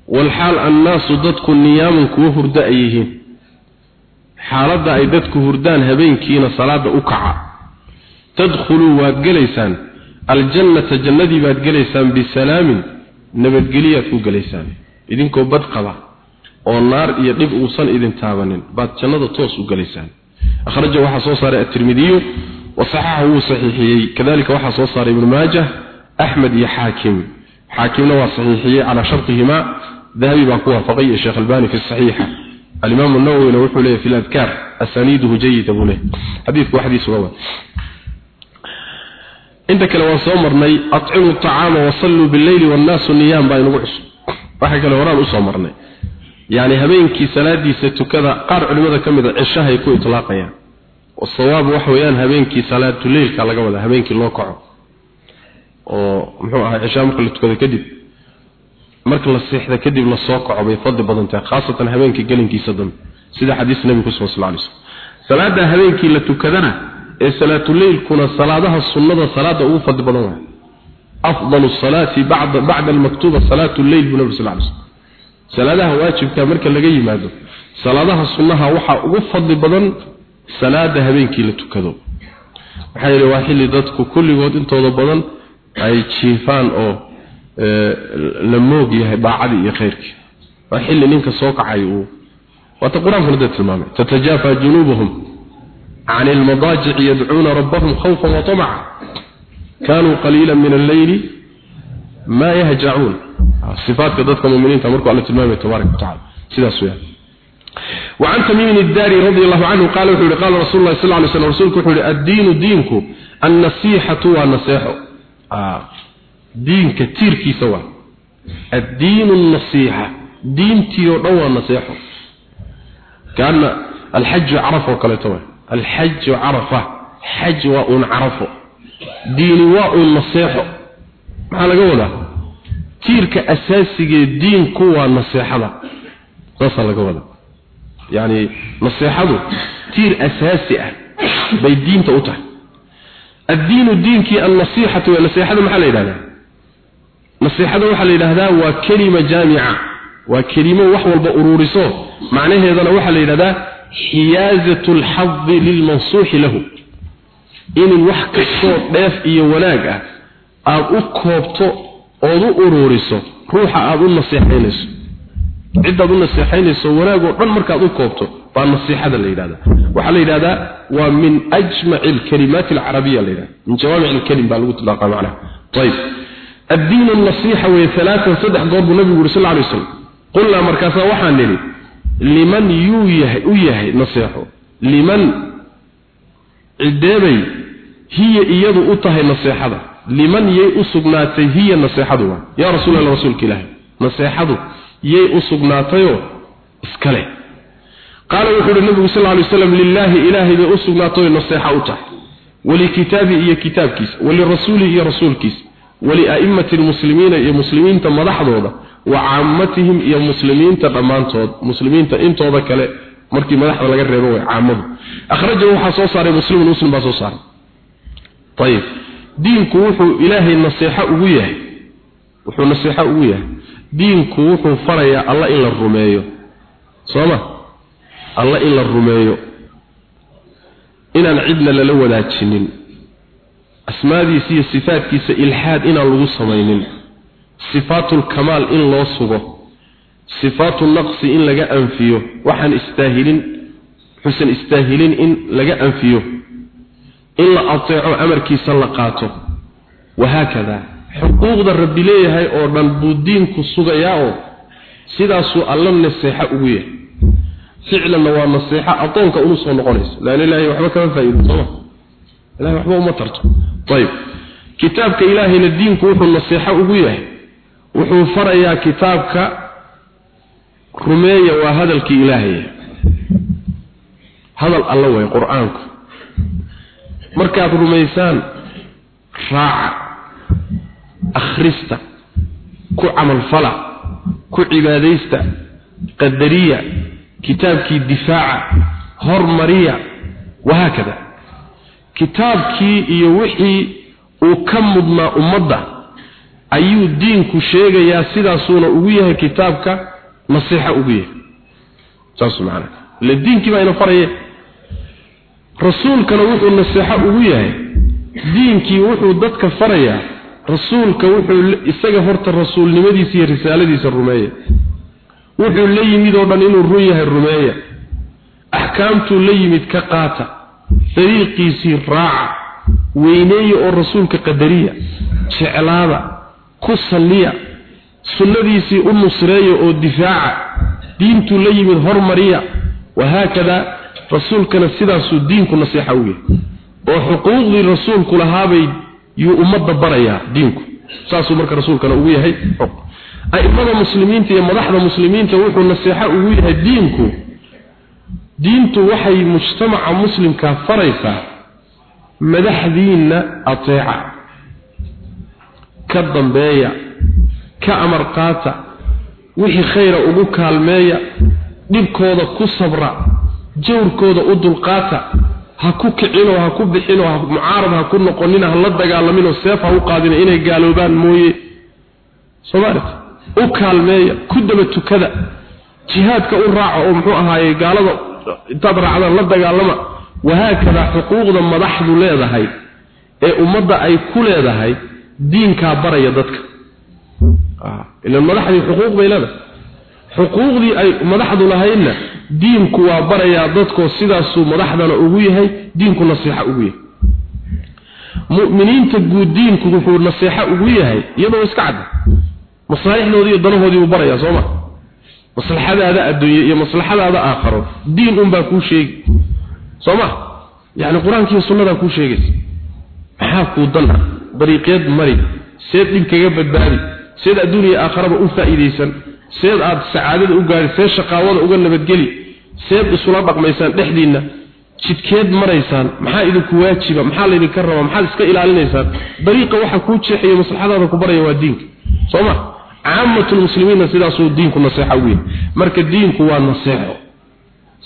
A: walxaal annaasu dadku niyaamun kuwa hurdo ay yihiin xaaladda ay dadku hurdaan habeenkiina salaada u kaca tadkhuluu waad gelaysaan aljannata jannadii baad gelaysaan bisalaamin nabadgelyaad ku gelaysaan. Idinkoo badqaba oo naar iyo dhib uusan idin taabanin baad jannada toos u gelaysaan. Akhraja waxaa soo saaray at-tirmidiyu wa saxaxahu wuu saxiixiyey. Kadalika waxaa soo saaray ibnu maaja axmed iyo xaakim. Xaakimna waa saxiixiyey calaa shartihima dahabi baa ku waafaqay iyo sheekh albani fi saxiixa. Alimaamu nawowina wuxuu leeyahy fi ladkaar asaniiduhu jayida buu leh xadiidku xadiis uga inta kale waan soo marnay atcimu tacaama wasalluu bileyli wannaasu niyaam baa inagu cusub. Waxa kale horaan u soo marnay. Yani habeenkii salaadiisa tukada qaar culimmada ka mid a cishahay ku itlaaqayaan. Wasawaabu waxa weeyaan habeenkii salaatu leylka laga wada habeenkii loo kaco. Oo muxuu ahaa cishaa marka la tukada kadib marka la seexda kadib la soo kaco bay fadli badan tahay khaasatan habeenkii gelinkiisa dambe sida xadiis nebigu ku sal sl lay salaada habeenkii la tukadana ee salaatu leylkuna salaadaha sunnada salaada ugu fadli badan waa afdalu salati ba'da ba'da al-maktuba salatu al-layl bi nabi sallallahu alayhi wasallam. Salaadaha waajibka marka laga yimaado salaadaha sunnaha waxa ugu fadli badan salaada habeenkii la tukado. Waxa yiri waa xilli dadku kulligood intooda badan ay jiifaan oo la moog yahay daacadii iyo khayrkii. Waa xilli ninka soo kacay uu wata qur'aanku nada tilmaamay? Tatajaafaa junuubuhum can ilmadaajici yadcuuna rabbahum khawfan wa tamaca kaanuu qaliila min alleyli maa yahjacuun sifaatka dadka muminiinta markuu alla tilmaamay tabaaraka wa tacala sidaas weyaan وعن تميم الداري رضي الله عنه قال وحوري قال رسول الله صلى الله عليه وسلم رسولك وحوري الدين دينك النصيحة والنصيحة آه. دين كتير كي سوا الدين النصيحة دين تيو دوا النصيحة كان الحج عرفه وكالتوا الحج عرفه حج وأن عرفه دين وأن نصيحة maxaa laga wadaa tiirka asaasiga diinku waa naseexada saasaa laga wadaa yani naseexadu tiir asaasi ah bay diinta u tahay addiinu diinkii annasiixatu naseexada maxaa la yidhahdaa naseexada waxaa la yidhaahdaa waa kelima jaamica waa xiyaazatu alxadi lilmansuuxi lahu. In wax kastoo dheef iyo wanaag ah aada u koobto ood u ururiso ruuxa aada u naseexaynayso ciddaad u naseexaynayso wanaagoo dhan markaad u koobto baa nasiixada la yidhahdaa. Waxaa la yidhahdaa waa min ajmaci alkalimaati alcarabiya la yidhahda min jawaamic alkalim baa lagu tilaaqa macnaha. Ayib addiin nasiixa weye nidhi liman yuu yahay u yahay naseexo liman cideebay hiya iyadu u tahay naseexada liman yay u sugnaatay hiya naseexadu waa. Yaa rasuul allah rasuulka ilaahay naseexadu yay u sugnaatayoo iskale qaala wuxuu uhi nabigu sal alay waslam lilaahi ilaahay bay u sugnaatay naseexa u tahay. Walikitaabi iyo kitaabkiisa walirasuuli iyo rasuulkiisa walia'immati lmuslimiina iyo muslimiinta madaxdooda wa caamatihim iyo muslimiinta dhammaantood muslimiinta intooda kale markii madaxda laga reebo way caamadu akhrajahu waxaa soo saaray muslimun muslim baa soo saaray. Ayib diinku wuxuu ilaahay naseexo ugu yahay. Wuxuu naseexo ugu yahay. Diinku wuxuu farayaa alla in la rumeeyo. Sooma? Alla in la rumeeyo. Inaan cidna lala wadaajinin. Asmaadiisa iyo sifaadkiisa ilxaad inaan lagu samaynin sifaatul kamaal in loo sugo sifaatu naqsi in laga anfiyo waxaan istaahilin xusan istaahilin in laga anfiyo in la ateeco amarkiisa la qaato. Wahaakada xuquuqda rabbi leeyahay oo dhan buu diinku sugayaa oo sidaasuu alla naseexo ugu yahay. Ficlanna waa naseexo adoonka unu soo noqonaysa laana ilaahay waxba kama faa'iido sooma ilahay waxba uma tarto. Ayib. Kitaabka ilaahayna diinku wuxuu naseexo ugu yahay wuxuu farayaa kitaabka rumeeya waa hadalkii ilaahay. Hadal alla way qur'aanku. Markaad rumaysaan raaca akhrista. Ku camalfala ku cibaadaysta. Qadariya. Kitaabkii difaaca. Hormariya. Wahaakada kitaabkii iyo wixii uu ka mudnaa ummadda ayuu diinku sheegayaa sidaasuuna ugu yahay kitaabka nasiixa ugu yahay. Saas macana ila diinkii baa ina faraya rasuulkana wuxuu naseexo ugu yahay. Diinkii wuxuu dadka farayaa rasuulka wuxuu isaga horta rasuulnimadiisa iyo risaaladiisa rumeeya. Wuxuu la yimid oo dhan inuu run yahay rumeeya. Axkaamtuu la yimid ka qaata. Dariiqiisii raaca weyneeya oo rasuulka qadariya jeclaada ku salliya sunnadiisii u nusreeya oo difaaca diintuu la yimid hormariya wahaakada rasuulkana sidaasuu diinku nasiixa u yahay. Oo xuquuqdii rasuulku lahaabay yuu ummadda barayaa diinku. Saasuu marka rasuulkana ugu yahay a'immada muslimiinta iyo madaxda muslimiinta wuxuu nasiixo ugu yahay diinku. Diintu waxay mujtamaca muslimka faraysaa madaxdiinna ateeca ka dambeeya ka amar qaata wixii khayra ugu kaalmeeya dhibkooda ku sabra jawrkooda u dulqaata ha ku kicinoo ha ku bixinoo mucaarad ha ku noqonina ha la dagaalaminoo seef ha u qaadina inay gaaloobaan mooye. Soomaalit u kaalmeeya ku daba tukada jihaadka u raaca oo muxuu ahaaye gaalada intaad raacdaan la dagaalama wahaakada xuquuqda madaxdu leedahay ee ummadda ay ku leedahay diinkaa baraya dadka. Ilan madaxdii xuquuq bay leedahay. Xuquuqdii ay madaxdu lahaydna diinku waa barayaa dadkoo sidaasuu madaxdana ugu yahay diinku nasiixa ugu yahay. Mu'miniinta guud diinku wuxuu nasiixa ugu yahay iyadoo iska cadda. Masaalixdoodii iyo danahoodii buu barayaa sooma maslaxadaada adduunye iyo maslaxadaada aakharo diin unbaa kuu sheegi. Soo ma? Yacni qur'aankiiyo sunnadaa kuu sheegaysa. Maxaa kuu dan ah dariiqeed mari seed dhib kaga badbaadi seed adduun iyo aakharaba u faa'iidaysan seed aad sacaadada u gaari seed shaqaawada uga nabadgeli seed isula dhaqmaysaan dhexdiinna jidkeed maraysaan maxaa idinku waajiba maxaa laydinka rabaa maxaad iska ilaalinaysaan dariiqa waxa kuu jeexayo maslaxadaada ku baraya waa diinka. Soo ma? Caamatlmuslimiinna sidaasuu diinku naseexa ugu yahay marka diinku waa naseexo.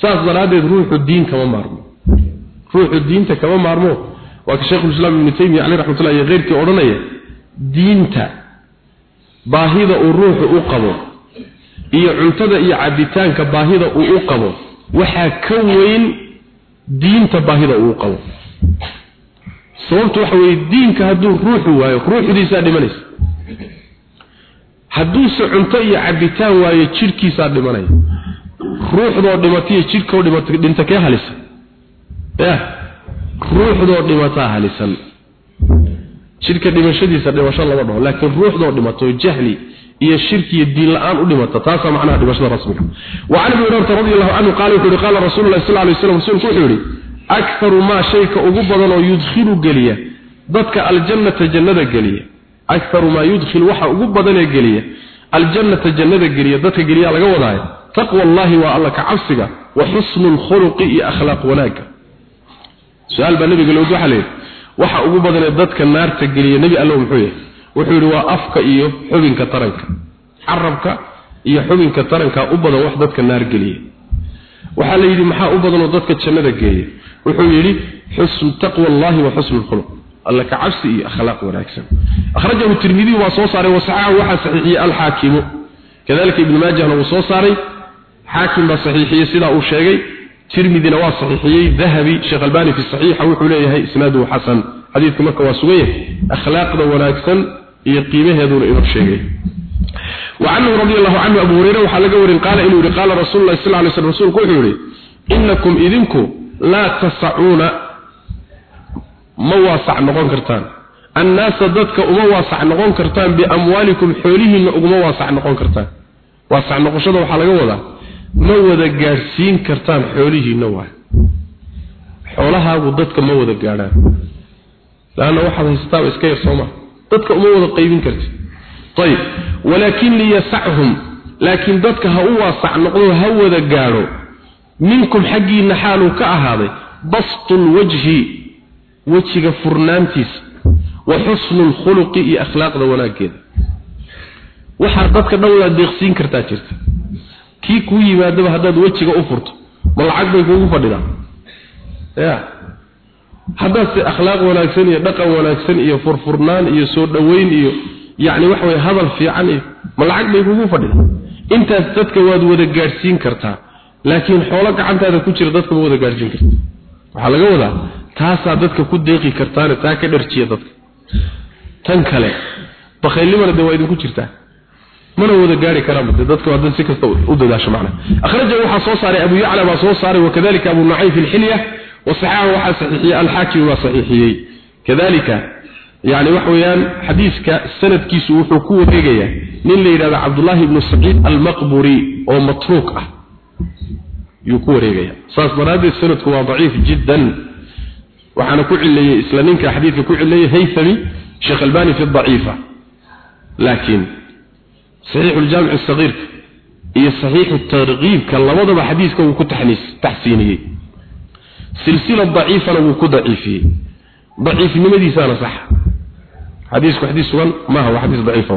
A: Saas daraaddeed ruuxu diin kama maarmo. Ruuxu diinta kama maarmo waa ka sheekhulislaam ibnu taymiya caleyh raxmatullah iyo keyrkii odhanaya diinta baahida uu ruuxu u qabo iyo cuntada iyo cabitaanka baahida uu u qabo waxaa ka weyn diinta baahida uu qabo. Sababtu waxa weeye diinka hadduu ruuxu waayo ruuxdiisaa dhimanaysa hadduuse cunto iyo cabitaan waayo jidhkiisaa dhimanaya ruuxdoo dhimatiyo jidhkoo dhimata dhinta kee halisan ya ruuxdoo dhimataa halisan. Jidhka dhimashadiisa dhimasho lama dhaho laakiin ruuxdoo dhimato jahli iyo shirki iyo diin la'aan u dhimata taasaa macnaha dhimashada rasmiga. Wa can ibni hurayrata radi allahu canhu qaala wuxu yihi qaala rasuulu sal ly waslam rasuulku wuxuu yihi akharu maa shayka ugu badan oo yudkhilu geliya dadka aljannata jannada geliya. Akharu maa yudkhil waxa ugu badanee geliya aljannata jannada geliya dadka geliyaa laga wadaayo. Taqwa allahi waa alla ka cabsiga wa xusnu lkhuluqi iyo akhlaaq wanaagga su'aal baa nabiga waxaa layidhi waxa ugu badanee dadka naarta geliya nebi allow muxuu yahay? Wuxuu yidhi waa afka iyo xubinka taranka carabka iyo xubinka taranka u badan wax dadka naar geliya. Waxaa la yidhi maxaa u badanoo dadka jannada geeya? Wuxuu yidhi xusn taqwa allahi wa xusnu lkhuluq alla ka cabsi iyo akhlaaq wanaagsan. Akhrajahu tirmidi waa soo saaray wasaxaxu waxaa saxiixiyey alxaakimu kadalika ibnu maajahna wuu soo saaray. Xaakim baa saxiixiyey sidaa uu sheegay tirmidina waa saxiixiyey dahabi sheekh albani fi saxiixa wuxuu leeyahay isnaaduhu xasan xadiidku marka waa sugan yahay akhlaaqda wanaagsan iyo qiimaheeduna inoo sheegay وعنه رضي الله عنه أبو هريرة وحلق ورين قال إنه قال رسول الله صلى الله عليه وسلم رسول كحوري إنكم إذنكم لا تسعون مواسع نقون كرتان الناس ضدك ومواسع نقون كرتان بأموالكم حولهم ومواسع نقون كرتان واسع ma wada gaadhsiin kartaan xoolihiina waay xoolahaagu dadka ma wada gaadhaan. Laanna waxaad haysataa iska yar soomaa dadka uma wada qaybin karti. Ayib walaakin liyasachum. Laakiin dadka ha u waasac noqdo ha wada gaadho. Minkum xaggiinna xaaluu ka ahaaday bastu lwajhi wejiga furnaantiisa wa xusnu lkhuluqi iyo akhlaaqda wanaaggeeda. Waxaa dadka dhan wadaad deeqsiin kartaa jirta kii ku yimaadaba haddaad wejiga u furto ma lacag bay kuugu fadhidaa ya haddaad se akhlaaq wanaagsan iyo dhaqan wanaagsan iyo furfurnaan iyo soo dhoweyn iyo yacni waxa weye hadal fiican iyo ma lacag bay kuugu fadhidaa intaas dadka waad wada gaadhsiin kartaa laakiin xoolo gacantaada ku jira dadka ma wada gaadhsiin karta. Waxaa laga wadaa taasaa dadka ku deeqi kartaane taa ka dharjiya dadka. Tan kale bakhaylnimana dee waa idinku jirtaa mana wada gaari karaan dadka hadan si kasta u dadaasho macna. Akhraja waxa soo saaray abu ya'la wa soo saaray wakadalika abu nu'aym fi al-hilya wa sahaha waxa sahihiyay al-hakim wa sahihiyay kadalika yani wax weeyaan xadiiska sanadkiisu wuxuu ku wareegaya nin la yiraahdo abdullah ibn sa'id al-maqburi oo matruuk ah. Yuu ku saas daraadii sanadku waa dhaif jiddan. Waxana ku cilayay isla ninka xadiiska ku cilayay haythami sheekh albani fi dha'ifa laakiin صحيح الجامع الصغير هي صحيح الترغيب كاللبضة حديث كو كتحنيس تحسينيه سلسلة ضعيفة لو كضعيفه ضعيف نمدي سانا صح حديث حديث وان ما هو حديث ضعيف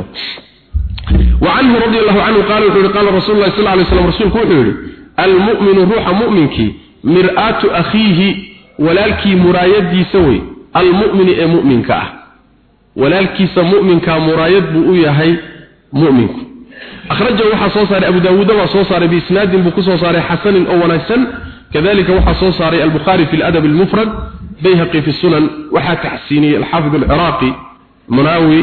A: وعنه رضي الله عنه قال قال رسول الله صلى الله عليه وسلم رسول كوحيري المؤمن روح مؤمنك مرآة أخيه ولالك مرايد سوي المؤمن اي مؤمنك ولالك سمؤمنك مرايد بؤيهي mu'minku. Akhrajahu waxa soo saaray abu daawud wa soo saaray bi buu ku saaray hasan oo wanaagsan. Kadalika waxa soo saaray al-bukhari fi al-adab al-mufrad bayhaqi fi sunan wa tahsini al-hafiz al-iraqi munawi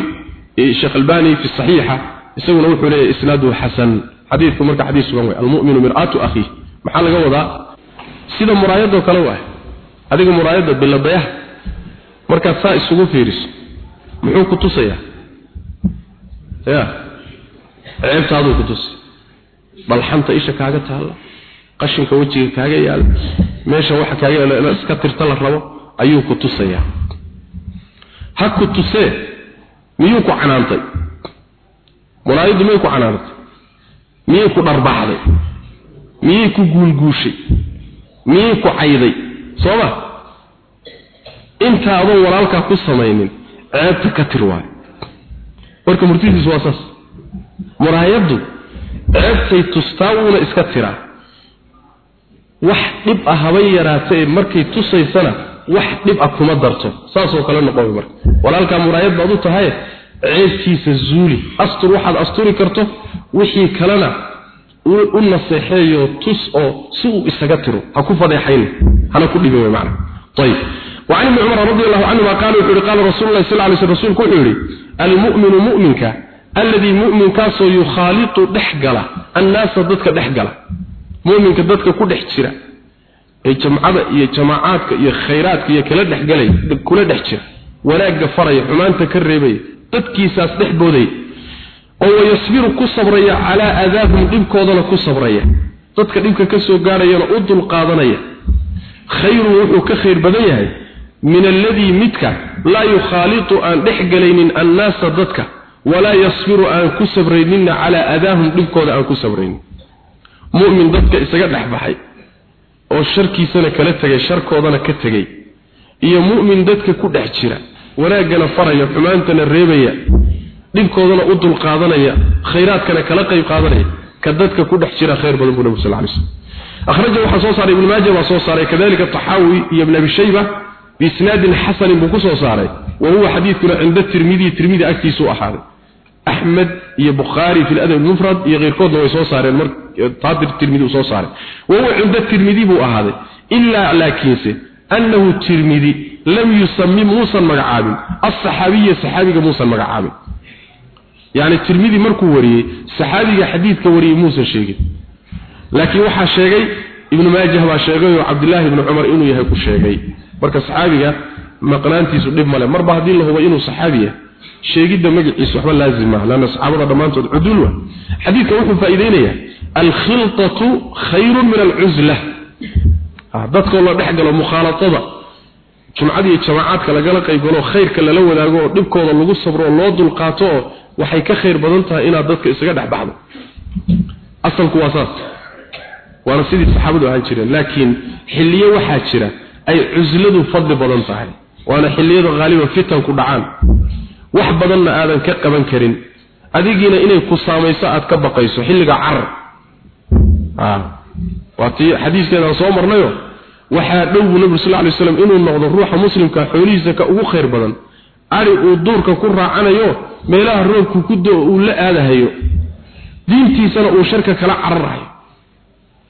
A: shaykh albani fi sahiha isaguna wuxuu leeyahay isnaadu hasan hadithku marka hadith sugan way al-mu'minu mir'atu maxaa laga wadaa? Sida muraayado kale waa ah. adiga muraayada biladayah marka saa isugu fiiriso muxuu ku tusayaa? Yaa ceebtaaduu ku tusi balxanta isha kaaga taalla qashinka wejiga kaaga yaalla meesha waxa kaaga yaalla iska tirta la rabo ayuu ku tusayaa. Ha ku tusee miyuu ku canaantay? Muraayadu miyay ku canaantay? Miyay ku dharbaxday miyay ku guulguushay? Miyay ku cayday? Soo ma? Intaadan walaalkaa ku samaynin ceebta ka tir waay marka murtidiisu waa saas muraayaddu ceebtay tustaa wuuna iska tiraa wax dhib ah habay yaraatee markay tusaysana wax dhib ah kuma darto saasoo kale noqon marka walaalkaa muraayad baad u tahay ceebtiisa zuuli astur waxaad asturi karto wixii kalena u naseexeeyo tus oo si uu isaga tiro ha ku fadeexayn hana ku dhibin way macna طيب وعن ابن عمر رضي الله عنهما قال وحيد قال رسول الله صلى الله عليه وسلم رسول كحيري المؤمن مؤمنك alladii muminkaasoo yukhaalitu dhex gala annaasa dadka dhex gala muminka dadka ku dhex jira ee jamcada iyo jamaacaadka iyo khayraadka iyo kala dhexgalay kula dhex jira wanaagga faraya xumaanta ka reebaya dadkiisaas dhex boodaya oo wayasbiru ku sabraya calaa aadaahum dhibkoodana ku sabraya. Dadka dhibka ka soo gaarayana u dulqaadanaya khayrun wuxuu ka khayr badan yahay min alladii midka laa yukhaalitu aan dhex galaynin annaasa dadka walaa yasbiru aan ku sabrayninna calaa adaahum dhibkooda aan ku sabraynin. Mu'min dadka isaga dhex baxay oo sharkiisana kala tegay sharkoodana ka tegay iyo mu'min dadka ku dhex jira wanaaggana faraya xumaantana reebaya dhibkoodana u dul qaadanaya khayraadkana kala qayb qaadanaya ka dadka ku dhex jira khayr badan buu nabi sallallahu alayhi wasallam akhraja waxa soo saaray ibn majah wa soo saaray kadalika tahawi iyo ibn abi shayba bi isnad hasan buu ku soo saaray wa huwa hadithuna inda tirmidhi tirmidhi aktiisu ahaaday ahmad iyo bukhari fi al-adab al-mufrad iyo غيرkoodna way soo saareen mar taadir tirmidhi soo saaray wa huwa inda tirmidhi buu ahaaday illa lakinse annahu tirmidhi lam yusammi musa magacaabin as-sahabiyya sahabiga musa magacaabin yani tirmidhi markuu wariyay sahabiga xadiidka wariyay musa sheegay laakiin waxa sheegay ibn maajah baa sheegay oo abdullah ibn umar inuu yahay ku sheegay marka saxaabiga maqnaantiisu dhib male marba hadii la hubo inuu saxaabiya sheegida magaciisa waxba laazim ah laana saxaabada dhamaantood cudul wa xadiidka wuxuu faa'iideynaya al-khiltatu khayrun min al-uzla. Dadka la dhaxgalo mukhalatada jumcadii jamaacadka lagala qayb galo khayrka lala wadaago oo dhibkooda lagu sabro oo loo dulqaato oo waxay ka khayr badan tahay inaad dadka isaga dhaxbaxdo asalku waa saas. Waana sidii saxaabadu ahaan jireen laakiin xilliyo waxaa jira ay cusladu fadli badan tahay. Waana xilliyada qaaliban fitanku dhacaan wax badanna aadan ka qaban karin. Adigiina inay ku saamayso aad ka baqayso xilliga carar waatii xadiiskeedaan soo marnayo waxaa dhowbu nabi sal alay slam inuu noqdo ruuxa muslimka xoolihiisa ka ugu khayr badan. Ari uu duurka ku raacanayo meelaha roobku ku do uu la aadahayo diintiisana uu sharka kala cararayo.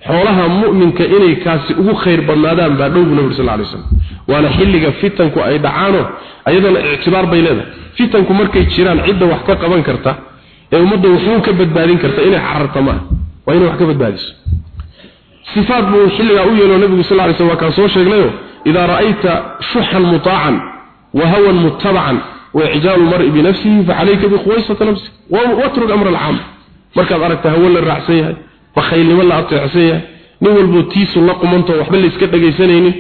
A: Xoolaha mu'minka inay kaasi ugu khayr badnaadaan baa dhowbu nabi sal alay slam waana xilliga fitanku ay dhacaano ayadana ictibaar bay leedahay. Fitanku markay jiraan cidda wax ka qaban karta ee ummadda wuxuu ka badbaadin karta inay cararta ma waa inay wax ka badbaadiso. Sifaat buu xilligaa u yeelo nabigu sal alay slam waa kaan soo sheegnayo idaa ra'ayta shuxan mutaacan wa hawan muttabacan wa icjaalu mar'i binafsihi facalayka biquwaysati nafsik. Watruk amra alcaam markaad aragta hawo la raacsan yahay bakhaylnimo la ateecsan yahay nin walbo tiisu la qumanto waxba la iska dhagaysanaynin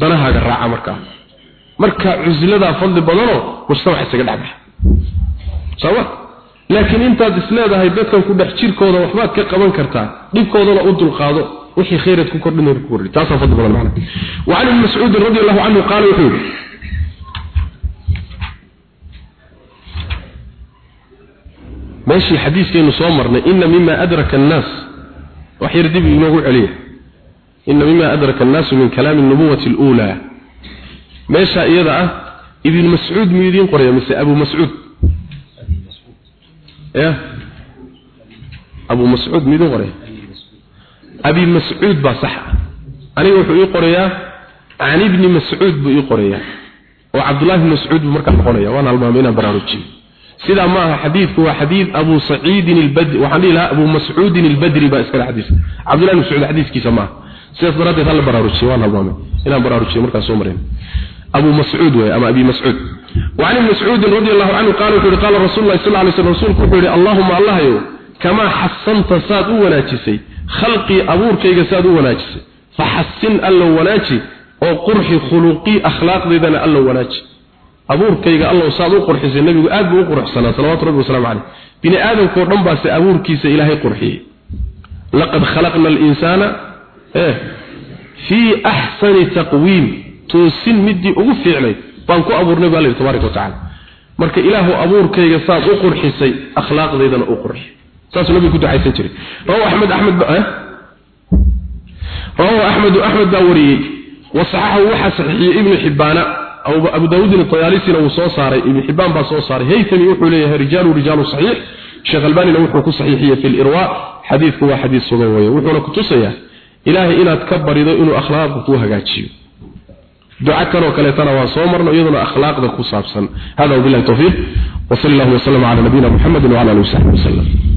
A: danahaaga raaca markaa marka cusladaa fadli badanoo mujtamac isaga dhexbaxa sawa laakiin intaad isleedahay dadkan ku dhex jirkooda waxbaad ka qaban kartaa dhibkoodana u dulqaado wixii khayraad ku kordhin ku kordhi taasa fadli badan macna wa an mas'ud radiyallahu anhu qala wuxuu ماشي حديث soo marnay inna mimma adraka an-nas waxir dib inoogu celiya inna mimma adraka an-nas min kalam an-nubuwati al-ula meesha iyada ah ibn mas'ud miidin qoraya mise abu mas'ud ya? Abu mas'ud miidin qoraya abi mas'ud ba sax aniga wuxuu ii qorayaa aan ibn mas'ud buu ii qorayaa. Oo abdullah ibn mas'ud markaa qoraya waan halmaamina baraarujiyo sida ma aha xadiidku waa xadiid abu saciid al-badri dhihi lahaa abu mas'uud al-badri ba iska xadiis abdullah ibn mas'uud xadiiskiisa ma sidaas daradeed hal baraarujiyo waan halmaamay inaan baraarujiyo markaas soo mareen abu mas'uud way ama abi mas'uud وعن مسعود رضي الله عنه قال قال رسول الله صلى الله عليه وسلم رسولك وحوري اللهم الله يو kamaa xasanta saad u wanaajisay khalqii abuurkayga saad u wanaajisay faxasin allow wanaaji oo qurxi khuluqii akhlaaqdeydana allow wanaaji abuurkayga allow saad u qurxisay nabigu aad buu u qurxsanaa salawaatu rabbi wasalaamu caleyh bini aadamkao dhan baase abuurkiisa ilaahay eh fii axsani taqwiim toosin midii ugu fiicnayd baan ku abuurnay baa layidhi tabaaraka watacala marka ilaahu abuurkayga saad u qurxisay akhlaaqdaydana u qurxi. Saasuu nabigu ku ducaysan jiray. Rawahu axmed axmed rawahu axmedu axmed baa wariyey. Wasaxaxahu waxaa saxiixiyey ibnu xibbaana abu daawuudin atayaalisiina wuu soo saaray ibnu xibbaan baa soo saaray. Haytami wuxuu leeyahay rijaalu rijaalu saxiix. Sheekh albanina wuxuu ku saxiixiyey fi lirwa xadiidku waa xadiis sugan weeye wuxuuna kutusayaa ilaahay inaad ka barido inuu akhlaaqda kuu hagaajiyo. Duca kanoo kaleetana waa soo marno iyaduna akhlaaqda ku saabsan. Hada wabillahi tawfiiq. Wa sallallahu wa sallam ala nabiyina muhammadin wa ala alihi wa sahbihi